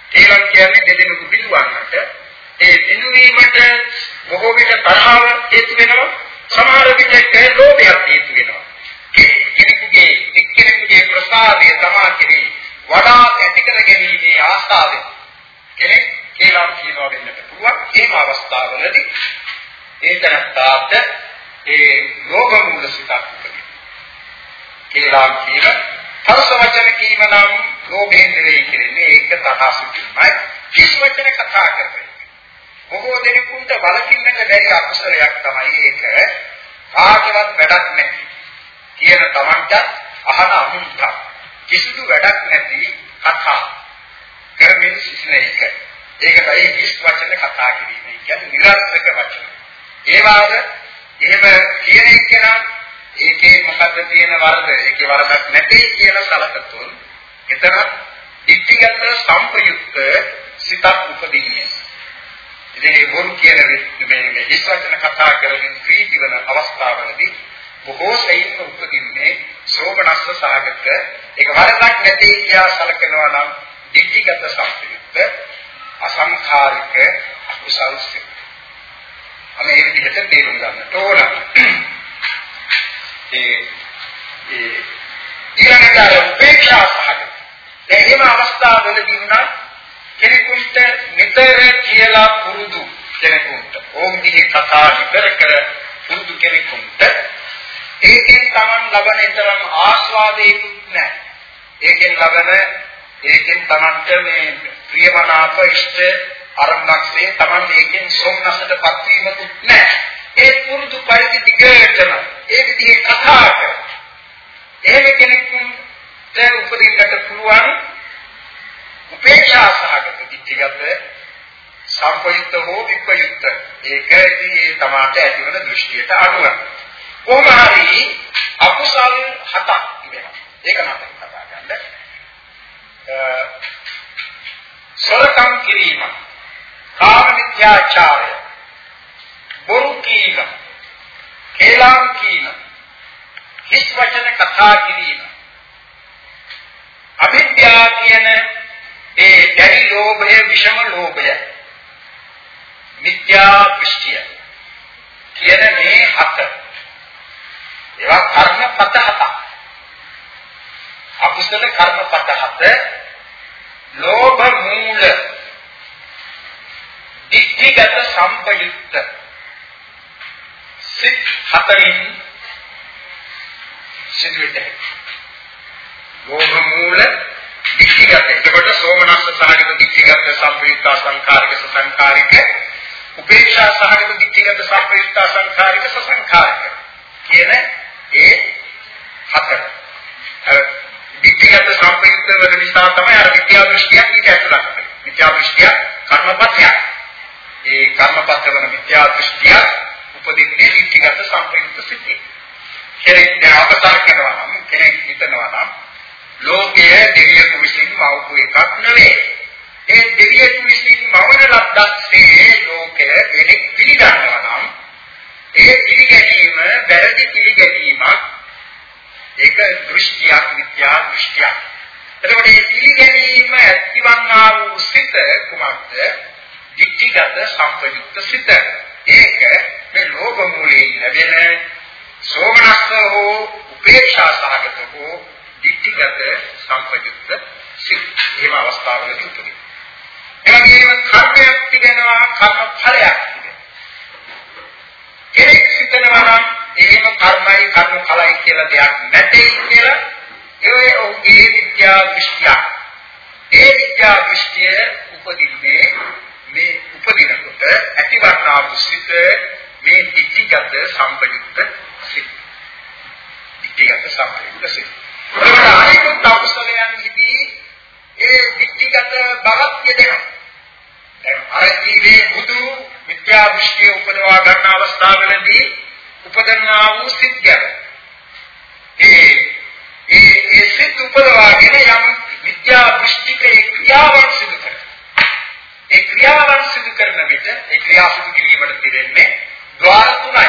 කේලම් කියන්නේ දෙදෙනෙකු බිඳුවන්නට ඒ බිඳුවීමට බොහෝ විට තරහව හේතු වෙනවා සමහර විට ලෝභයක් හේතු වෙනවා කෙනෙකුගේ එක්කෙනෙකුගේ ප්‍රසාදය තමා කෙරෙහි වඩා ඇති කර ගැනීමේ ආශාවෙන් කෙනෙක් කේලම් කියනවා වෙන්නට පුළුවන් ඒම අවස්ථාවලදී ඒ තරත්තාට ඒ ලෝභ මූල සිතක් උපදිනවා කේලම් කියන පරස වචන කීම නම් ලෝභයෙන් නෙවෙයි කියන්නේ ඒක තහසුකින්මයි කිස් වචන කතා කරන්නේ. බොහෝ දෙනෙකුට වලකින්නට බැරි අකුසලයක් තමයි ඒක. කාටවත් වැඩක් නැති. කියන Tamanට අහන අමුන්ට කිසිදු වැඩක් නැති කතා කරමින් සිටින එක. ඒක තමයි කිස් වචන කතා කිරීම කියන්නේ නිරර්ථක වචන. ඒ වාද එහෙම කියන එක නම් ඒකේ මොකද්ද තියෙන වරද? ඒකේ වරදක් නැtei කියලා සලකතොත් එතන ඉත්‍තිගත සම්පයුක්ත සිතක් උපදින්නේ. ඉතින් මේ වොරු කියන මේ මේ විශ්වචන කතා කරමින් ප්‍රීති වෙන අවස්ථාවලදී බොහෝ සෙයින් උපදින්නේ සෝමනස්ස සාගත ඒක වරදක් නැtei කියලා සලකනවා නම් ඉත්‍තිගත සම්පයුක්ත අසංඛාරික අකුසල් සිත. අනේ මේ විදිහට තේරුම් ගන්නට ඕන. ඒ ඒ ඊළඟට අර උපේක්ෂා සහගත. දැන් එහෙම අවස්ථාවලදී වුණා කෙනෙකුට නිතර කියලා පුරුදු කෙනෙකුට ඕම් දිගේ කතා විතර කර පුරුදු කෙනෙකුට ඒකෙන් Taman ලබන තරම් ආස්වාදයකුත් නැහැ. ඒකෙන් ලබන ඒකෙන් Tamanට මේ ප්‍රියමනාප ඉෂ්ට අරමුණක්සේ Taman ඒකෙන් සොම්නසටපත් වීමකුත් නැහැ. ඒ පුරුදු පරිදි දිගටම ඒ විදිහේ කතා කරන. එහෙම කෙනෙකුට උපදින්නට පුළුවන් උපේක්ෂා සහගත දිට්ඨිගත සම්පයුක්ත හෝ විපයුක්ත ඒකදී ඒ තමාට ඇතිවන දෘෂ්ටියට අනුව කොහොම හරි අකුසල් හතක් තිබෙනවා ඒක නම් කතා කරන්න සොරකම් කිරීම කාම මිත්‍යාචාරය බොරු කීම, කේලම් කීම, හිස් වචන කතා කිරීම. අවිද්‍යාව කියන ඒ දැඩි ලෝභය, විෂම ලෝභය. මිත්‍යා දෘෂ්ටිය. කියන මේ හත. ඒවා කර්මපත හත. අකුසල කර්මපත හත. ලෝභ මූල. දික්ඛිගත සම්පයුක්ත සිත් හතරින් සිදුවෙන්නේ. ලෝභ මූල දික්ඛිගත. එතකොට සෝමනස්ස සහගත දික්ඛිගත සම්ප්‍රයුක්ත සංඛාරික සංඛාරික උපේක්ෂා සහගත දික්ඛිගත සම්ප්‍රයුක්ත සංඛාරික සංඛාරික කියන ඒ හතර. දික්ඛිගත සම්ප්‍රයුක්ත වෙන නිසා තමයි අර විද්‍යා දෘෂ්ටියක් ඊට ඇතුළත් වෙන්නේ. විද්‍යා දෘෂ්ටිය කර්මපත්‍ය. ඒ කර්මපත්‍ය වන විද්‍යා දෘෂ්ටිය උපදින්නේ ඉච්ඡිගත සම්ප්‍රයුක්ත සිටේ. කෙනෙක් දැන් අපතර කරනවා නම් කෙනෙක් හිතනවා නම් ලෝකයේ දෙවියෙකු විසින් මවපු එකක් නෙවෙයි. ඒ දෙවියෙකු විසින් මවන ලද්දස්සේ ලෝකය කෙනෙක් පිළිගන්නවා නම් ඒ පිළිගැනීම වැරදි පිළිගැනීමක් ඒක දෘෂ්ටියක් මිත්‍යා දෘෂ්ටියක්. එතකොට මේ පිළිගැනීම ඇතිවන්නා වූ සිත කුමක්ද? ධිට්ඨිගත සම්පයුක්ත සිත. ඒක මේ ලෝභ මූලයෙන් ලැබෙන සෝමනස්ස හෝ උපේක්ෂා සහගත හෝ ධිට්ඨිගත සම්පයුක්ත සිත්. මේ අවස්ථාවලදී උපදින. එවැගේම කර්මයක් තිබෙනවා කර්ම ඵලයක් තිබෙනවා. කෙනෙක් හිතනවා නම් එහෙම කර්මයි කර්ම ඵලයි කියලා දෙයක් නැtei කියලා ඒ ඔහුගේ විද්‍යා දෘෂ්ටිය. ඒ විද්‍යා දෘෂ්ටිය උපදින්නේ මේ උපදිනකොට ඇතිවන්නා වූ සිත මේ ධිට්ඨිගත සම්පයුක්ත සිත්. ධිට්ඨිගත සම්පයුක්ත සිත්. ඒකට අනිකුත් අකුසලයන් හිදී ඒ ධිට්ඨිගත බවක් යෙදෙනවා. දැන් අර ජීවේ බුදු මිත්‍යා දෘෂ්ටිය උපදවා ගන්න අවස්ථාවලදී උපදන්නා වූ සිත්ය. ඒ ඒ ඒ සිත් උපදවාගෙන යම් මිත්‍යා දෘෂ්ටික ක්‍රියාවන් සිදු කරනවා. ඒ ක්‍රියාවන් සිදු කරන විට ඒ ක්‍රියා සිදු කිරීමට තිරෙන්නේ ద్వාර තුනයි.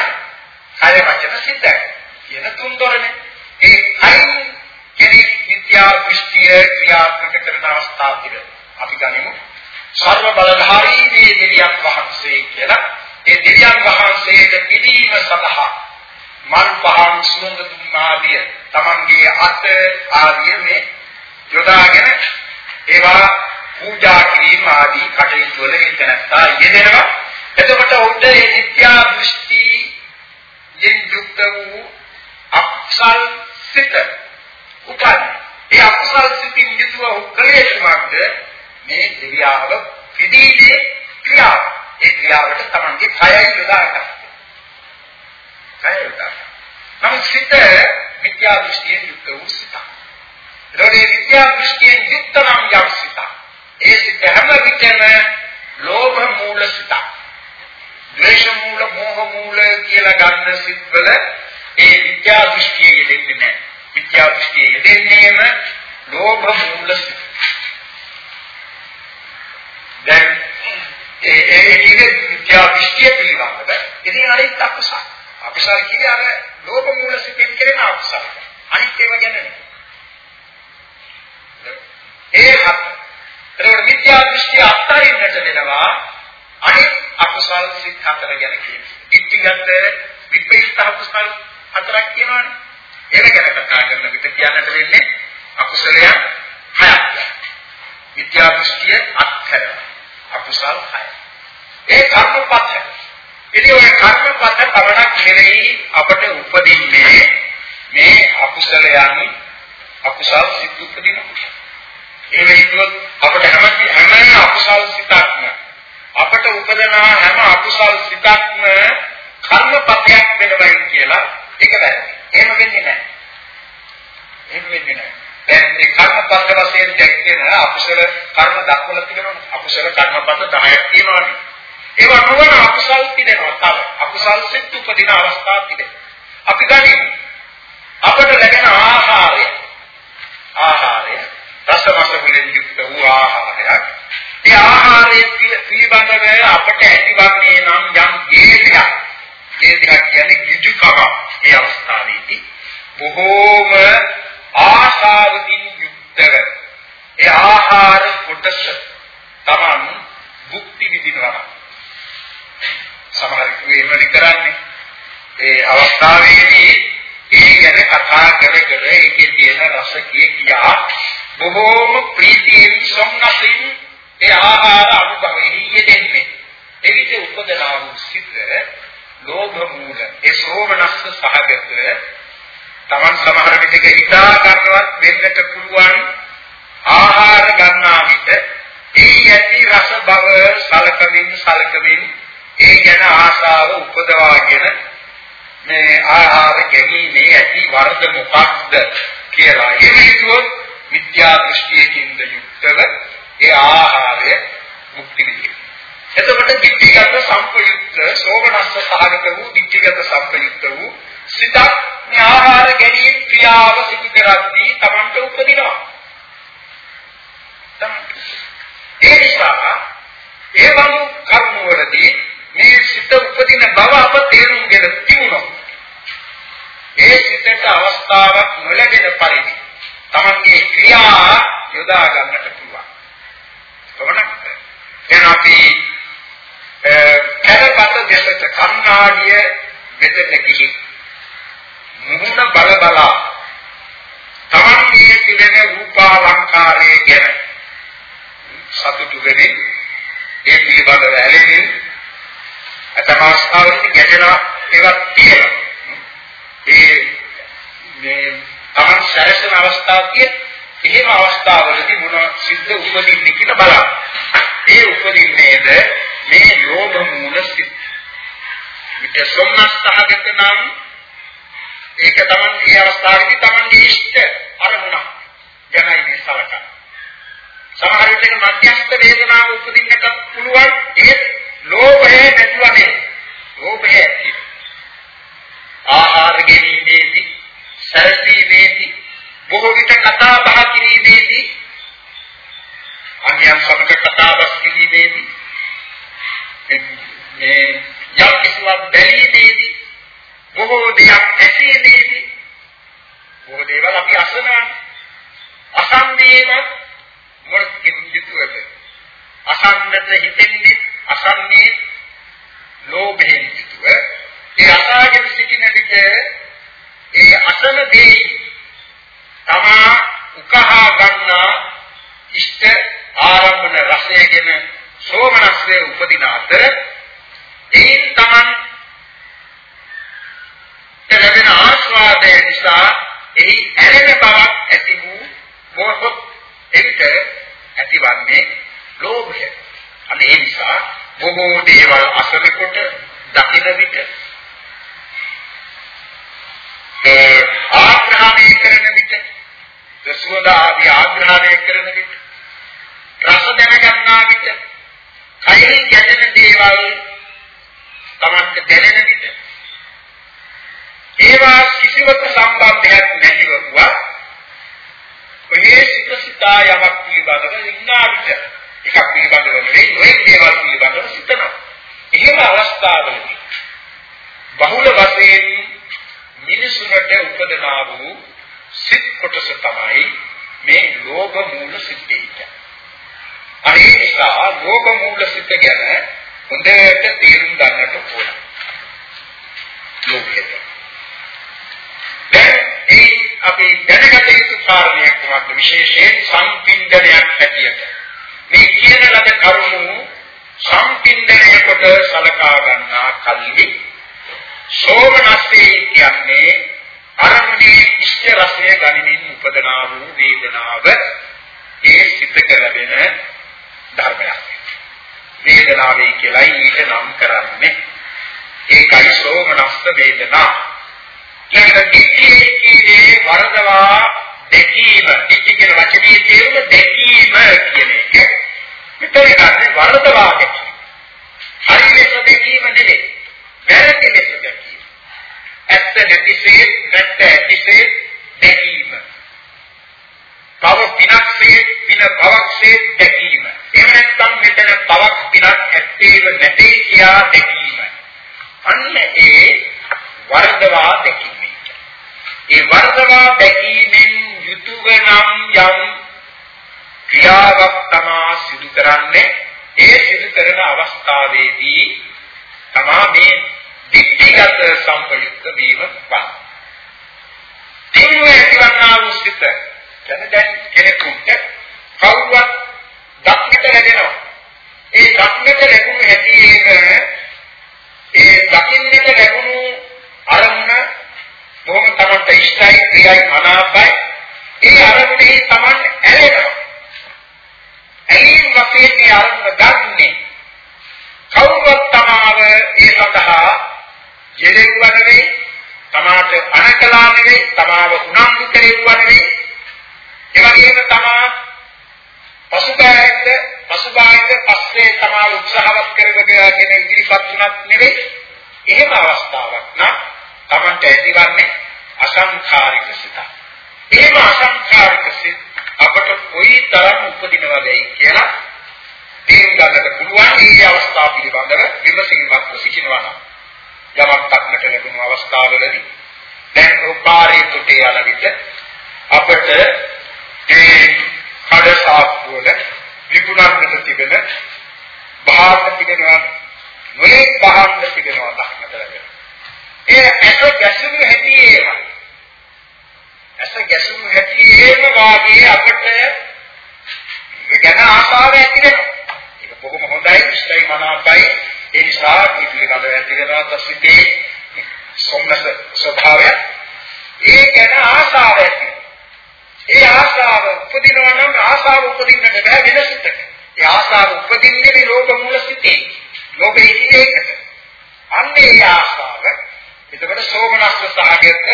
කය වචන සිත කියන තුන් දොරනේ. ඒ කයින් කෙනෙක් මිත්‍යා දෘෂ්ටිය ක්‍රියාත්මක කරන අවස්ථාව තිබෙනවා. අපි ගනිමු සර්ව බලධාරී මේ දෙවියන් වහන්සේ කියලා ඒ දෙවියන් වහන්සේට පිළිම සඳහා මල් පහන් සුවඳ දුන් ආදිය තමන්ගේ අත ආදිය මේ යොදාගෙන ඒවා පූජා කිරීම ආදී කටයුතු වල හිතනත්තා යෙදෙනවා එතකොට උන්ට මේ නිත්‍යා දෘෂ්ටි යෙන් යුක්ත වූ අක්සල් සිත උපන් ඒ අක්සල් සිතින් යුතුව උකලේ කුමක්ද මේ දෙවියාව පිළිදීනේ ක්‍රියාව. ඒ ක්‍රියාවට තමන්ගේ කයයි යොදා ගන්න. කය යොදා. නමුත් සිත මිත්‍යා දෘෂ්ටියෙන් යුක්ත වූ සිත. ඒකේ මිත්‍යා දෘෂ්ටියෙන් යුක්ත නම් යම් සිත. ඒ සිත හැම විටම ලෝභ මූල සිත. ද්වේෂ මූල, මෝහ මූල කියලා ගන්න සිත්වල ඒ මිත්‍යා දෘෂ්ටිය යෙදෙන්නේ නැහැ. මිත්‍යා දෘෂ්ටිය යෙදෙන්නේම ලෝභ මූල සිත. දැන් ඒ ඒ කියන්නේ විද්‍යා දෘෂ්ටිය පිළිබඳව ඉතින් අනිත් අකුසල. අකුසල කියන්නේ අර ලෝභ මූල සිතෙන් කෙරෙන අකුසල. අනිත් ඒවා ගැන නෙවෙයි. ඒ හත. ඒකට විද්‍යා දෘෂ්ටිය අත්තරින්නට වෙනවා අනිත් අකුසල් සිත් හතර ගැන කියනවා. ඉතිගත විපේක්ෂ අකුසල් හතරක් කියනවනේ. ඒක ගැන කතා කරන විට කියන්නට වෙන්නේ අකුසලයන් හයක්. විද්‍යා දෘෂ්ටිය අත්හැරලා අකුසල් 6. ඒ කර්මපත. ඉතින් ඔය කර්මපත පමණක් නෙවෙයි අපට උපදින්නේ මේ අකුසලයන් අකුසල් සිත් උපදිනකොට. ඒ වෙයිකොත් අපට හැම හැම අකුසල් සිතක්ම අපට උපදන හැම අකුසල් සිතක්ම කර්මපතයක් වෙනවයි කියලා ඒක වැරදි. එහෙම වෙන්නේ නැහැ. එහෙම වෙන්නේ නැහැ. දැන් මේ කර්මපත වශයෙන් දැක්කේන අකුසල කර්ම දක්වලා තිබෙනවා. අකුසල කර්මපත 10ක් තියෙනවානේ. ඒවා නොවන අකුසල් තිබෙනවා තව. අකුසල් සිත් උපදින අවස්ථා තිබෙනවා. අපි ගනිමු. අපට ලැබෙන ආහාරය ආහාරය රසමස වලින් යුක්ත වූ ආහාරයක්. ඒ ආහාරයේ පිළිබඳව අපට ඇතිවන්නේ නම් යම් ජීවිතයක්. ඒ දෙයක් කියන්නේ කිජුකම. ඒ අවස්ථාවේදී බොහෝම ආශාවකින් යුක්තව ඒ ආහාර කොටස Taman භුක්ති විඳිනවා සමහර වෙලාවට කරන්නේ. ඒ අවස්ථාවේදී ඒ ගැන කතා කර කර ඒකේ තියෙන රස කිය කියා බොහෝම ප්‍රීතියෙන් සොම්නසින් ඒ ආහාර අනුභවයේ යෙදෙන්නේ. එවිට උපදනා වූ සිත ලෝභ මූල ඒ සෝමනස්ස සහගත Taman සමහර විටක හිතා ගන්නවත් වෙන්නට පුළුවන් ආහාර ගන්නා විට ඒ යටි රස බව සලකමින් සලකමින් ඒ ගැන ආශාව උපදවාගෙන මේ ආහාර ගැනීමේ ඇති වර්ධ මොකක්ද කියලා එනිකුත් මිත්‍යා දෘෂ්ටියකින්ද යුක්තව ඒ ආහාරය මුක්ති විඳින. එතකොට ditthිගත සම්පයුක්ත සෝමනස්ස සහගත වූ ditthිගත සම්පයුක්ත වූ සිතක් මේ ආහාර ගැනීම ක්‍රියාව සිදු කරද්දී Tamanට උපදිනවා. ඒ නිසා ඒ වගේ කර්ම වලදී මේ සිත උපදින බව අප තේරුම් ගෙන තිබුණා. ඒ සිතට අවස්ථාවක් නොලැබෙන පරිදි තමන්ගේ ක්‍රියා යොදා ගන්නට පුළුවන්. කොහොමද? එන අපි කැරපත දෙසට කන්නාඩිය වෙතට ගිහි මුහුණ බල බලා තමන්ගේ තිබෙන රූපාලංකාරය ගැන සතුටු වෙමින් ඒ පිළිබඳව ඇලෙමින් අතම අවස්ථාවලදී ගැටෙන ඒවා තියෙනවා. ඒ මේ තමන් සැරසෙන අවස්ථාවක් තියෙන එහෙම අවස්ථාවලදී මොන සිද්ධ උපදින්නේ කියලා බලන්න. ඒ උපදින්නේද මේ ලෝභ මූල සිත්. විට සොම්නස්තහගත නම් ඒක තමන් මේ අවස්ථාවේදී තමන්ගේ ඉෂ්ට අරමුණ ගැනයි මේ සලකන්නේ. සමහර විටක මධ්‍යස්ථ වේදනාව උපදින්නට පුළුවන් ඒ ලෝභය නැතුවනේ. ලෝභය ඇති. ආහාර ගැනීමේදී සැරසීමේදී බොහෝ විට කතා බහ කිරීමේදී අන්‍යයන් සමග කතා බස් කිරීමේදී මේ යම් කිසිවක් බැලීමේදී බොහෝ දෙයක් ඇසීමේදී බොහෝ දේවල් අපි අසනවා අසන්නේම මොකකින් යුතුවද අසන්නට හිතෙන්නේ අසන්නේ ලෝභයෙන් යුතුව ඒ අසාගෙන සිටින විට ඒ අසන දේ තමා උකහා ගන්නා ඉෂ්ට ආරම්භන රසයගෙන සෝමනස්සේ උපදින අතර ඒ තමන් ලැබෙන ආස්වාදය නිසා එහි ඇලෙන බවක් ඇති වූ මොහොත් එවිට ඇතිවන්නේ ලෝභය. අන්න ඒ නිසා බොහෝ දේවල් අසනකොට දකින විට ඒ ආග්‍රහණය කරන විට දසුවදාදී ආග්‍රහණය කරන විට රස දැනගන්නා විට කයින් ගැටෙන දේවල් තමන්ට දැනෙන විට ඒවා කිසිවක සම්බන්ධයක් නැතිව වුණා ඔයේ සිත සිතා යමක් පිළිබඳව ඉන්නා විට එකක් පිළිබඳව නෙවෙයි නොයෙක් දේවල් පිළිබඳව සිතනවා. එහෙම අවස්ථාවලදී බහුල වශයෙන් මිනිසුන්ට උපදනා වූ සිත් කොටස තමයි මේ ලෝභ මූල සිත්තේ. අනේ නිසා ලෝභ මූල සිත ගැන හොඳට තේරුම් ගන්නට ඕන. ලෝභය. දැන් ඒ අපි දැනගත යුතු කාරණයක් මොකක්ද විශේෂයෙන් සම්පින්දනයක් හැටියට මේ කියන ලද කරුණු සම්පින්දනය කොට සලකා ගන්නා කල්හි සෝමනස්සේ කියන්නේ අරමුණේ ඉෂ්ට රසය ගනිමින් උපදනා වූ වේදනාව ඒ සිතක ලැබෙන ධර්මයක් වේදනාවේ කියලායි ඊට නම් කරන්නේ ඒකයි සෝමනස්ස වේදනා ඊළඟට දිට්ඨිය කියන්නේ වරදවා දැකීම. දිට්ඨිය කියන වචනේ තේරුම දැකීම කියන එක. මෙතන ගන්න වරදවා දැකීම. හරි ලෙස දැකීම නෙවෙයි. වැරදි ලෙස දැකීම. ඇත්ත නැතිසේ නැත්ත ඇතිසේ දැකීම. පව පිනක්සේ පින පවක්සේ දැකීම. එහෙම නැත්නම් මෙතන පවක් පිනක් ඇත්තේව නැtei කියා දැකීම. අන්න ඒ වරදවා දැකීම. ඒ වර්ධවා දැකීමෙන් යුතුව නම් යම් ක්‍රියාවක් තමා සිදු කරන්නේ ඒ සිදු කරන අවස්ථාවේදී තමා මේ දික්තිගත සංපයුක්ත වීම වන්. දිනුවේ කියවන්නා වූ සිත දැන් දැන් කෙනෙකුට කවුරුවත් දක්නට ලැබෙනවා. ඒ දක්නට ලැබුණු හැටි ඒක ඒ දකින්නට ලැබුණු අරමුණ බොහොම තමන්ට ඉෂ්ටයි ප්‍රියයි මනාපයි ඒ අරමුණේ තමන් ඇලෙනවා ඇලීම් වශයෙන් මේ අරමුණ ගන්නේ. කවුරුත් තමාව ඒ සඳහා යෙදෙව්වා නෙවෙයි තමාට අනකලා නෙවෙයි තමාව උනන්දු කෙරෙව්වා නෙවෙයි. ඒ වගේම තමා පසුබෑයෙන්ද පසුබායෙන්ද පස්සේ තමාව උත්සාහවත් කරගෙන ඉදිරිපත් වුණත් නෙවෙයි. එහෙම අවස්ථාවක් නම් Tamanට ඇතිවන්නේ අසංඛාරික සිත. එහෙම අසංඛාරික සිත අපට කොයි තරම් උපදිනවදයි කියලා තේරුම් ගන්නට පුළුවන් මේ අවස්ථාව පිළිබඳව විමසීමක් සිටිනවා නම් යමක් දක්නට ලැබුණු අවස්ථාවවලදී දැන් උපාරේ තුටේ යන විට අපට ඒ කඩසාප්පුවල විකුණන්නට තිබෙන බාහන්න තිබෙනවා නොයේ බාහන්න තිබෙනවා දක්නට ලැබෙනවා. ඒ ඇස ගැසුණු හැටි ඒවා. ඇස ගැසුණු හැටි ඒව වාගේ අපට ගැන ආසාව ඇති වෙනවා. ඒක බොහොම හොඳයි, ඉෂ්ටයි මනාපයි. ඒ නිසා පිළිගන්න ඇති වෙනවා තස්සිතේ සොම්නස ස්වභාවය. ඒ ගැන ආසාව ඇති. ඒ ආසාව උපදිනවා නම් ආසාව උපදින්නට බෑ වෙනසකට. ඒ ආසාව උපදින්නේ මේ ලෝක මූල සිතේ. ලෝකෙ ඉන්නේ ඒකට. අන්නේ ආසාව එතකොට සෝමනස්ස සහගත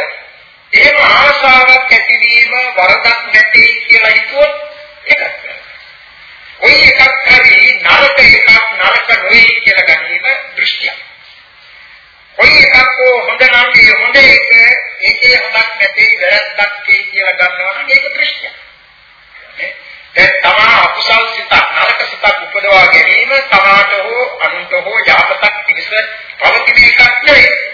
එහෙම ආසාවක් ඇතිවීම වරදක් නැති කියලා හිතුවොත් ඒකත් කොයි එකක් හරි නරක එකක් නරක නොවේ කියලා ගැනීම දෘෂ්ටියක්. කොයි එකක් හොඳ නම් ඒ හොඳ එක ඒකේ හොඳක් නැති වැරද්දක් කියලා ගන්නවා නම් ඒක දෘෂ්ටියක්. දැන් තමා අකුසල් සිතක් නරක සිතක් උපදවා ගැනීම තමාට හෝ අනුන්ට හෝ යාපතක් පිණිස පවතින එකක් නෙවෙයි.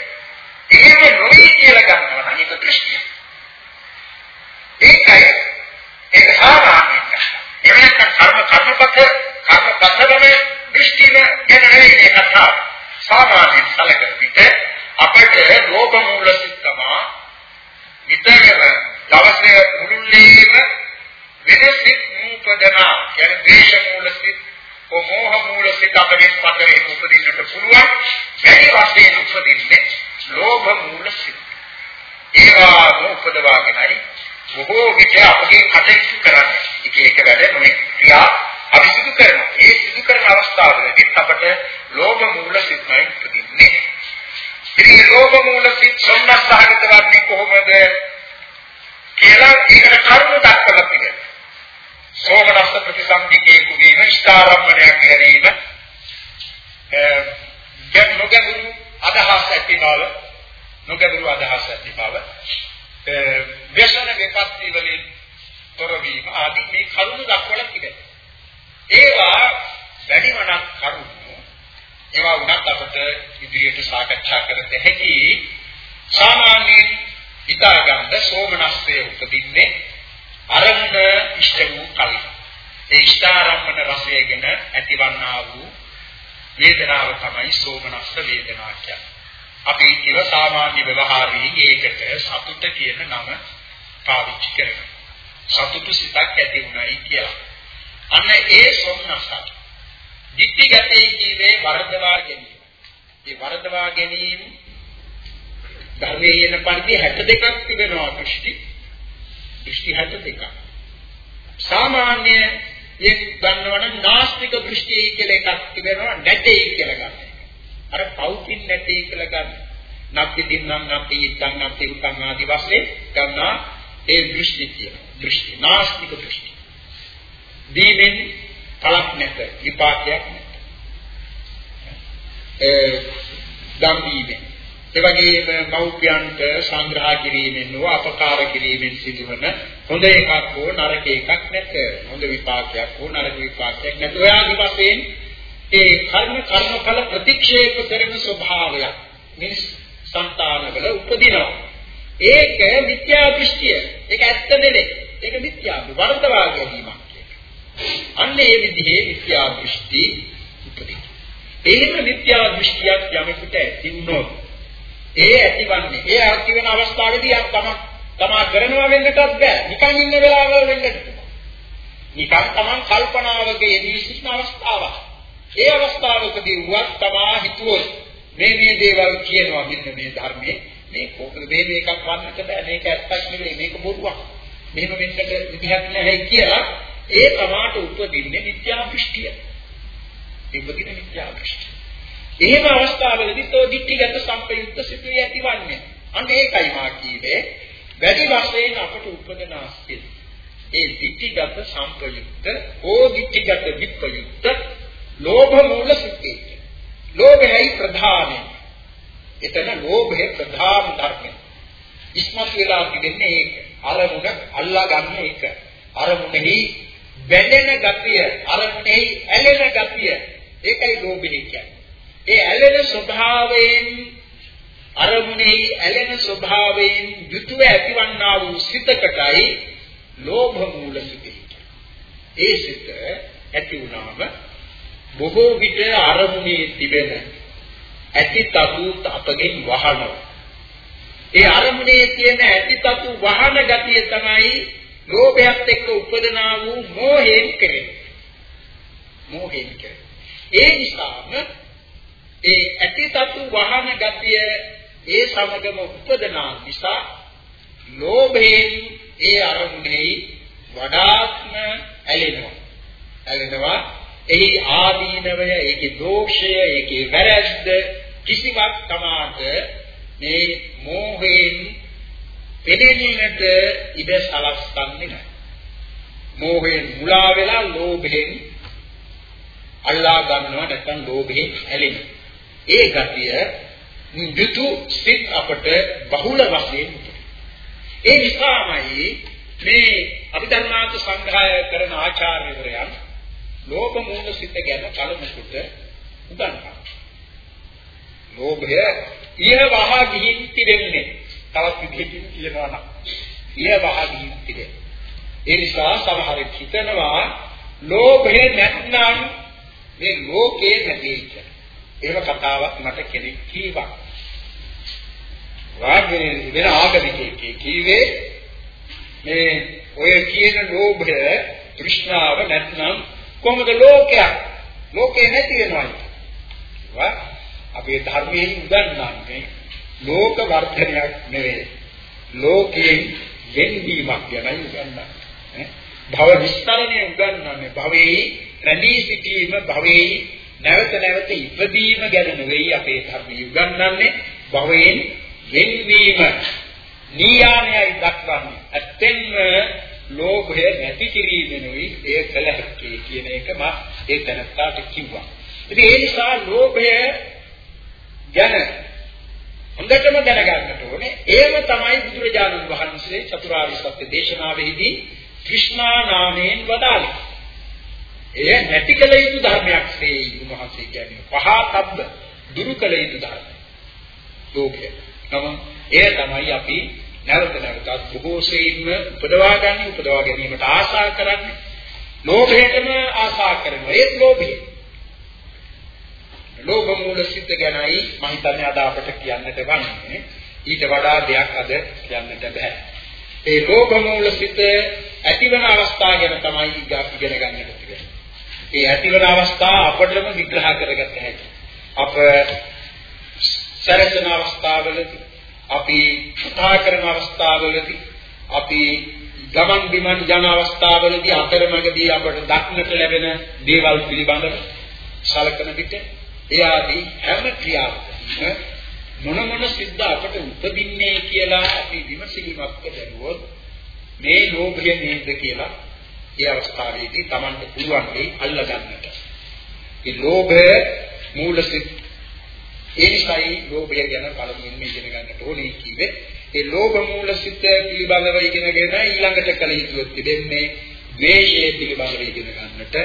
අපට ලෝභ මූල සිත්තම විතරම දවසේ මුළුල්ලේම වෙනසිට නූපදනා. කියන්නේ දේශ මූල සිත් මොහ මූල සිත් අපගේ පතරේ උපදින්නට පුළුවන්. වැඩි වශයෙන් උපදින්නේ ලෝභ මූල සිත් ඒවා උපදවාගෙනයි බොහෝ විට අපගේ කටයුතු කරන්නේ. එක එක වැඩ මොනේ ක්‍රියා අපි සිදු කරනවා. ඒ සිදු කරන අවස්ථාවලදී අපට ලෝභ මූල සිත්මයි උපදින්නේ. ඉතින් ලෝභ මූල සිත් සම්මස්සහගත වන්නේ කොහොමද? කියලා ඒකට කරුණු දක්වලා තියෙනවා සෝමනස්ස ප්‍රතිසන්දිකේ කුවීම ඉෂ්ඨාරම්මණයක් ලැබීම ගැන නොගැඹුරු අදහස් ඇති බව නොගැඹුරු අදහස් ඇති බව වේසන විපත්ති වලින් තොරවීම ආදී මේ කරුණු දක්වලා තිබෙනවා ඒවා වැඩිමනක් කරුණු. ඒවා උනත් අපට ඉදිරියට සාකච්ඡා කරත හැකි සාමාන්‍යයෙන් හිතාගන්න සෝමනස්සේ උපදින්නේ අරමුණ ඉෂ්ට වූ කලින් ඒ ඉෂ්ඨාරම්මන රසයගෙන ඇතිවන්නා වූ වේදනාව තමයි සෝමනස්ස වේදනා කියන්නේ. අපි කිව සාමාන්‍ය ව්‍යවහාරයේ ඒකට සතුට කියන නම පාවිච්චි කරනවා. සතුටු සිතක් ඇති වුණයි කියලා. අන්න ඒ සෝමනස්සට දික්ටිගතේ ජීවේ වරදවා ගැනීම. ඒ වරදවා ගැනීම ධර්මයේ යන පරිදි 62ක් තිබෙනවා දෘෂ්ටි. දෘෂ්ටි 62ක්. සාමාන්‍ය යෙන් ගන්නවනම් නාස්තික දෘෂ්ටි කියලා එකක් තිබෙනවා නැtei කියලා ගන්න. අර පෞතින් නැtei කියලා ගන්න. නැත්ති දින්නම් නැත්ති ඉත්තන් නැත්ති උතන් ආදි වශයෙන් ගන්නා ඒ දෘෂ්ටි කියන. දෘෂ්ටි නාස්තික දෘෂ්ටි. දීනෙන් කලක් නැත විපාකයක් නැත. ඒ දම් දීමෙන් ඒ වගේම මෞපියන්ට සංග්‍රහ කිරීමෙන් හෝ අපකාර කිරීමෙන් සිදුවන හොඳ එකක් හෝ නරක එකක් නැත. හොඳ විපාකයක් හෝ නරක විපාකයක් නැත. ඔයාගේ වශයෙන් ඒ කර්ම කර්මඵල ප්‍රතික්ෂේප කරන ස්වභාවයක් මිනිස් సంతානවල උපදිනවා. ඒක මිත්‍යා දෘෂ්ටිය. ඒක ඇත්ත නෙවෙයි. ඒක මිත්‍යා වර්ධවා ගැනීමක් කියන්නේ. අන්න ඒ විදිහේ මිත්‍යා දෘෂ්ටි උපදිනවා. එහෙම මිත්‍යා දෘෂ්ටියක් යමෙකුට ඇති වුණොත් ඒ ඇතිවන්නේ. ඒ ඇති වෙන අවස්ථාවේදී යම් තම තමා කරනවා වෙන්නටත් බෑ. නිකන් ඉන්න වෙලාවවල වෙන්නට. නිකන් තමන් කල්පනාවක යෙදී සිටින අවස්ථාවක්. ඒ අවස්ථාවකදී වුවත් තමා හිතුවොත් මේ මේ දේවල් කියනවා මෙන්න මේ ධර්මයේ මේ කොහොමද මේ මේකක් වන්නට බෑ මේක ඇත්තක් නෙවෙයි මේක බොරුවක්. මෙහෙම වෙන්නට විදිහක් නැහැ කියලා ඒ තමාට උපදින්නේ මිත්‍යා දෘෂ්ටිය. ඉපදින මිත්‍යා දෘෂ්ටිය. එහෙම අවස්ථාවලදී තෝ දිට්ඨිගත සංපයුක්ත සිතුවේ ඇතිවන්නේ. අන්න ඒකයි මා කීවේ වැඩි වශයෙන් අපට උපදන ආස්තිය. ඒ දිට්ඨිගත සංපයුක්ත ඕ දිට්ඨිගත විප්පයුක්ත ලෝභ මූල සිත්තේ. ලෝභයයි ප්‍රධානයි. එතන ලෝභය ප්‍රධාන ධර්මය. ඉස්මත් වෙලා තිබෙන්නේ ඒක. අරමුණ අල්ලා ගන්න එක. අරමුණෙහි බැඳෙන ගතිය, අරමුණෙහි ඇලෙන ගතිය. ඒකයි ලෝභය කියන්නේ. ඒ ඇලෙන ස්වභාවයෙන් අරමුණේ ඇලෙන ස්වභාවයෙන් යුතුව ඇතිවන්නා වූ සිතකටයි ලෝභ මූල සිතේ. ඒ සිත ඇති වුණාම බොහෝ විට අරමුණේ තිබෙන ඇතිතතු අපගෙන් වහනවා. ඒ අරමුණේ තියෙන ඇතිතතු වහන ගතිය තමයි ලෝභයත් එක්ක උපදනා වූ මෝහයෙන් කෙරෙන්නේ. මෝහයෙන් කෙරෙන්නේ. ඒ නිසාම ඒ ඇතිතතු වහන ගතිය ඒ සමගම උපදනා නිසා ලෝභයෙන් ඒ අරමුණේ වඩාත්ම ඇලෙනවා. ඇලෙනවා එහි ආදීනවය, ඒකේ දෝෂය, ඒකේ වැරැද්ද කිසිවක් තමාට මේ මෝහයෙන් පෙළෙන්නට ඉඩ සලස්වන්නේ නැහැ. මෝහයෙන් මුලා වෙලා ලෝභයෙන් අල්ලා ගන්නවා නැත්නම් ලෝභයෙන් ඇලෙනවා. ඒ ගතිය යුතු සිත් අපට බහුල වශයෙන් ඒ නිසාමයි මේ අභිධර්මාර්ථ සංග්‍රහය කරන ආචාර්යවරයන් ලෝභ මූල සිත් ගැන කලමුකුට උගන්වනවා. ලෝභය ඉහවහ ගිහින් තිබෙන්නේ. තවත් විදිහකින් කියනවා නම් ඉහවහ ගිහින් තිබෙන්නේ. ඒ නිසා සමහරෙක් හිතනවා ලෝභය නැත්නම් මේ ලෝකේ නැති කියලා. එහෙම කතාවක් මට කෙනෙක් කීවා. වාගේ වෙන ආගමිකයෙක් කීවේ මේ ඔය කියන ලෝභය තෘෂ්ණාව නැත්නම් කොහොමද ලෝකයක් ලෝකේ නැති වෙනවා අපේ ධර්මයේ උගන්වන්නේ ලෝක වර්ධනයක් නෙවෙයි. ලෝකයෙන් වෙන්වීමක් ගැනයි උගන්වන්නේ. භව විස්තරණය උගන්වන්නේ. භවයේ රැඳී සිටීම භවයේ නැවත නැවත ඉපදීම ගැන නෙවෙයි අපේ ධර්මයේ උගන්වන්නේ. භවයෙන් වෙන්වීම නීයානයයි දක්වන්නේ. ඇත්තෙන්ම ලෝභය නැති කිරීමෙනුයි ඒ කළ හැක්කේ කියන එක මා ඒ තැනට කිව්වා. ඉතින් ඒ නිසා ලෝභය ගැන හොඳටම දැනගන්නට ඕනේ. ඒව තමයි බුදුරජාණන් වහන්සේ චතුරාර්ය සත්‍ය දේශනාවෙහිදී ක්‍රිෂ්ණා නාමයෙන් වදාළේ. එය නැති කළ යුතු ධර්මයක් සේ උන්වහන්සේ කියන්නේ. පහතබ්බ දුරු කළ යුතු ධර්ම. ලෝභය. නම එය තමයි අපි නැවත නැවතත් බොහෝ සෙයින්ම උපදවා ගන්න උපදවා ගැනීමට ආශා කරන්නේ ලෝභයටම ආශා කරනවා ඒත් ලෝභය ලෝභ මූල සිත් ගැනයි මම හිතන්නේ අද අපට කියන්නට වන්නේ. ඊට වඩා දෙයක් අද කියන්නට බෑ. ඒ ලෝභ මූල සිත් ඇතිවන අවස්ථාව ගැන තමයි ඉගෙන ගන්නට තියෙන්නේ ඒ ඇතිවන අවස්ථාව අපටම විග්‍රහ කරගත්ත හැකි. අප සැරසෙන අවස්ථාවලදී අපි කතා කරන අවස්ථාවලදී අපි ගමන් බිමන් යන අවස්ථාවලදී අතරමඟදී අපට දක්නට ලැබෙන දේවල් පිළිබඳව සලකන විට ඒ ආදී හැම ක්‍රියාවකම මොන මොන සිද්ධ අපට උපදින්නේ කියලා අපි විමසීමක් කරුවොත් මේ ලෝභය නේද කියලා ඒ අවස්ථාවේදී Tamanට පුළුවන් වෙයි අල්ලගන්නට. ඒ ලෝභය මූල සිත් ඒ නිසායි ලෝභය ගැන පළමුවෙන්ම ඉගෙන ගන්නට ඕනේ කිව්වේ. ඒ ලෝභ මූල සිත පිළිබඳව ඉගෙනගෙන ඊළඟට කල යුතු තිබෙන්නේ ද්වේෂය පිළිබඳව ඉගෙන ගන්නට.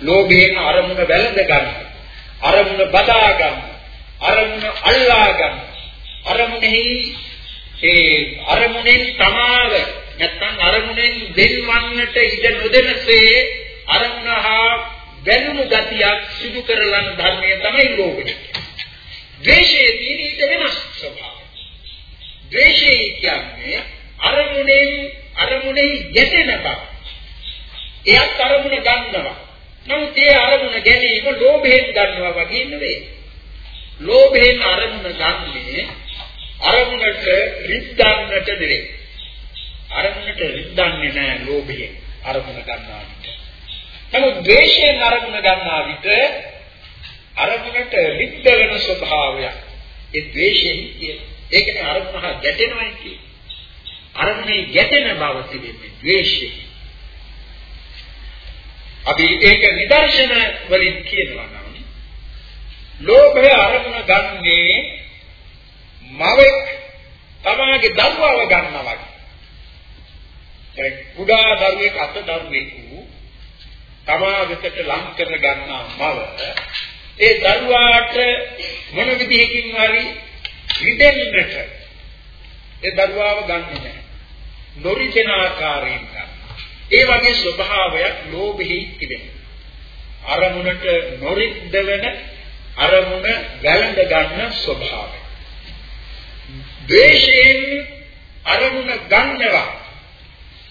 ලෝභයෙන් අරමුණ වැළඳ ගන්න. අරමුණ බදා ගන්න. අරමුණ අල්ලා ගන්න. අරමුණෙහි ඒ අරමුණෙන් තමාව නැත්තම් අරමුණෙන් දෙන්වන්නට ඉඩ නොදෙනසේ අරමුණ හා බැඳුණු ගතියක් සිදු කරලන ධර්මය තමයි ලෝභය. ද්වේෂයේ තියෙන ඊට වෙනස් ස්වභාවයක්. ද්වේෂය කියන්නේ අරමුණෙන් අරමුණේ යෙදෙන බව. එයත් අරමුණ ගන්නවා. නමුත් ඒ අරමුණ ගැනීම ලෝභයෙන් ගන්නවා වගේ නෙවෙයි. ලෝභයෙන් අරමුණ ගන්නේ අරමුණට රිද්දන්නට නෙවෙයි. අරමුණට රිද්දන්නේ නැහැ ලෝභයෙන් අරමුණ ගන්නවා විට. නමුත් ද්වේෂයෙන් අරමුණ ගන්නවා විට අරමුණට රිද්ද වෙන ස්වභාවයක් ඒ ද්වේෂයෙන් කියන. ඒකනේ අරමුණ හා ගැටෙනවා කියන්නේ. අරමුණේ ගැටෙන බව තිබෙන්නේ ද්වේෂයෙන්. අපි ඒක නිදර්ශන වලින් කියනවා නම් ලෝභය අරමුණ ගන්නේ මවෙක් තමාගේ දරුවව ගන්නවා වගේ. ඒ කුඩා දරුවෙක් අත දරුවෙකු තමා වෙතට ලං කර ගන්නා මව ඒ දරුවාට මොන විදිහකින් හරි රිදෙන්නට ඒ දරුවාව ගන්නෙ නැහැ. නොරිදෙන ආකාරයෙන් ගන්න. ඒ වගේ ස්වභාවයක් ලෝභෙහි තිබෙනවා. අරමුණට නොරිද්දවන අරමුණ වැළඳ ගන්න ස්වභාවය. ද්වේෂයෙන් අරමුණ ගන්නවා.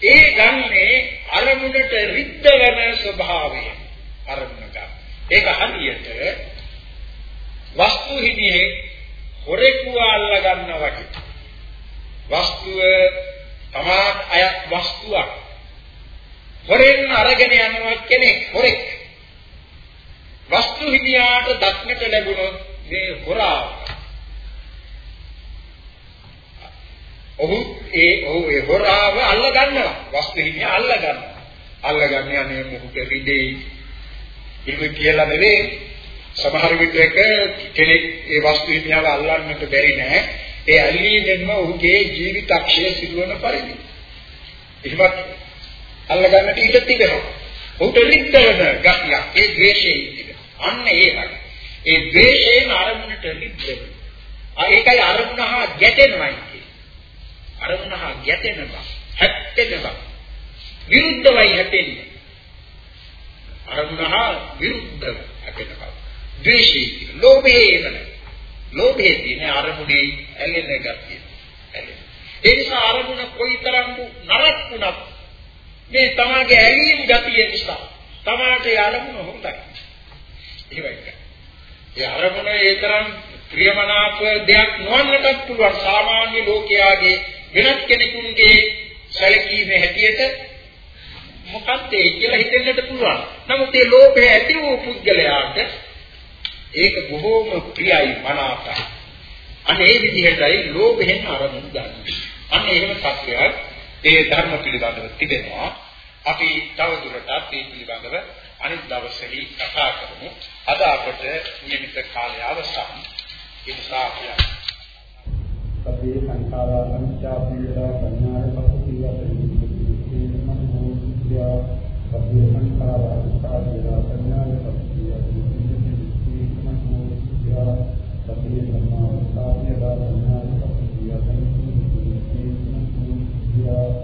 ඒ ගන්නේ අරමුණට රිද්දවන ස්වභාවය. අරමුණ ගන්න. ඒක හරියට වස්තු හිමියේ හොරෙකු අල්ල ගන්නවා වගේ. වස්තුව තමාත් අය වස්තුවක් හොරෙන් අරගෙන යනවා කෙනෙක් හොරෙක්. වස්තු හිමියාට දක්නට ලැබුණොත් මේ හොරා ඔහු ඒ ඔහු ඒ හොරාව අල්ල ගන්නවා. වස්තු හිමියා අල්ල ගන්නවා. අල්ලගන්නේ අනේ මොහුට රිදෙයි ඒක කියලා නෙවෙයි සමහර විටක කෙනෙක් ඒ වස්තු හිමියාව අල්ලන්නට බැරි නෑ. ඒ ඇලීමෙන්ම ඔහුගේ ජීවිතක්ෂය සිදුවන පරිදි. එහෙමත් අල්ලගන්නට ඉඩ තිබෙනවා. ඔහුට රිද්දවන ගතියක් ඒ ද්වේෂයේ තිබෙනවා. අන්න ඒ වගේ. ඒ ද්වේෂයෙන් අරමුණට රිද්දව ඒකයි අරමුණ හා ගැටෙනවයි කියන්නේ. අරමුණ හා ගැටෙනවා හැප්පෙනවා. විරුද්ධවයි හැපෙන්නේ. අරමුණ හා විරුද්ධව හැපෙනවා. ද්වේෂය ලෝභය එන. ලෝභයේ තියෙන අරමුණේ ඇලෙන ගතිය. ඇලෙන. ඒ නිසා අරමුණ කොයිතරම් නරක වුණත් මේ තමාගේ ඇලීම් ගතිය නිසා තමාට අරමුණ හොඳයි ඒවයි ඒ අරමුණ ඒ තරම් ප්‍රියමනාප දෙයක් නොවන්නටත් පුළුවන් සාමාන්‍ය ලෝකයාගේ වෙනත් කෙනෙකුගේ සැලකීමේ හැටියට මොකක්ද ඒ කියලා හිතෙන්නට පුළුවන්. නමුත් ඒ ලෝභය ඇති වූ පුද්ගලයාට ඒක බොහෝම ප්‍රියයි මනාපයි. අන්න ඒ විදිහටයි ලෝභයෙන් අරමුණු ගන්න. අන්න එහෙම සත්‍යයක් ඒ ධර්ම පිළිබඳව තිබෙනවා. අපි තවදුරටත් මේ පිළිබඳව අනිත් දවසෙහි කතා කරමු. අද අපට නියමිත කාලය අවසන්. ඒ නිසා අපි සබ්බේ සංඛාරා අනිත්‍යපීඩා සංඥාර පසුතිය පරිණිතිමං හෝතිය සබ්බේ සංඛාරා අනිත්‍යපීඩා සංඥාර පසුතිය පරිණිතිමං හෝතිය සබ්බේ සංඛාරා අනිත්‍යපීඩා සංඥාර පසුතිය පරිණිතිමං හෝතිය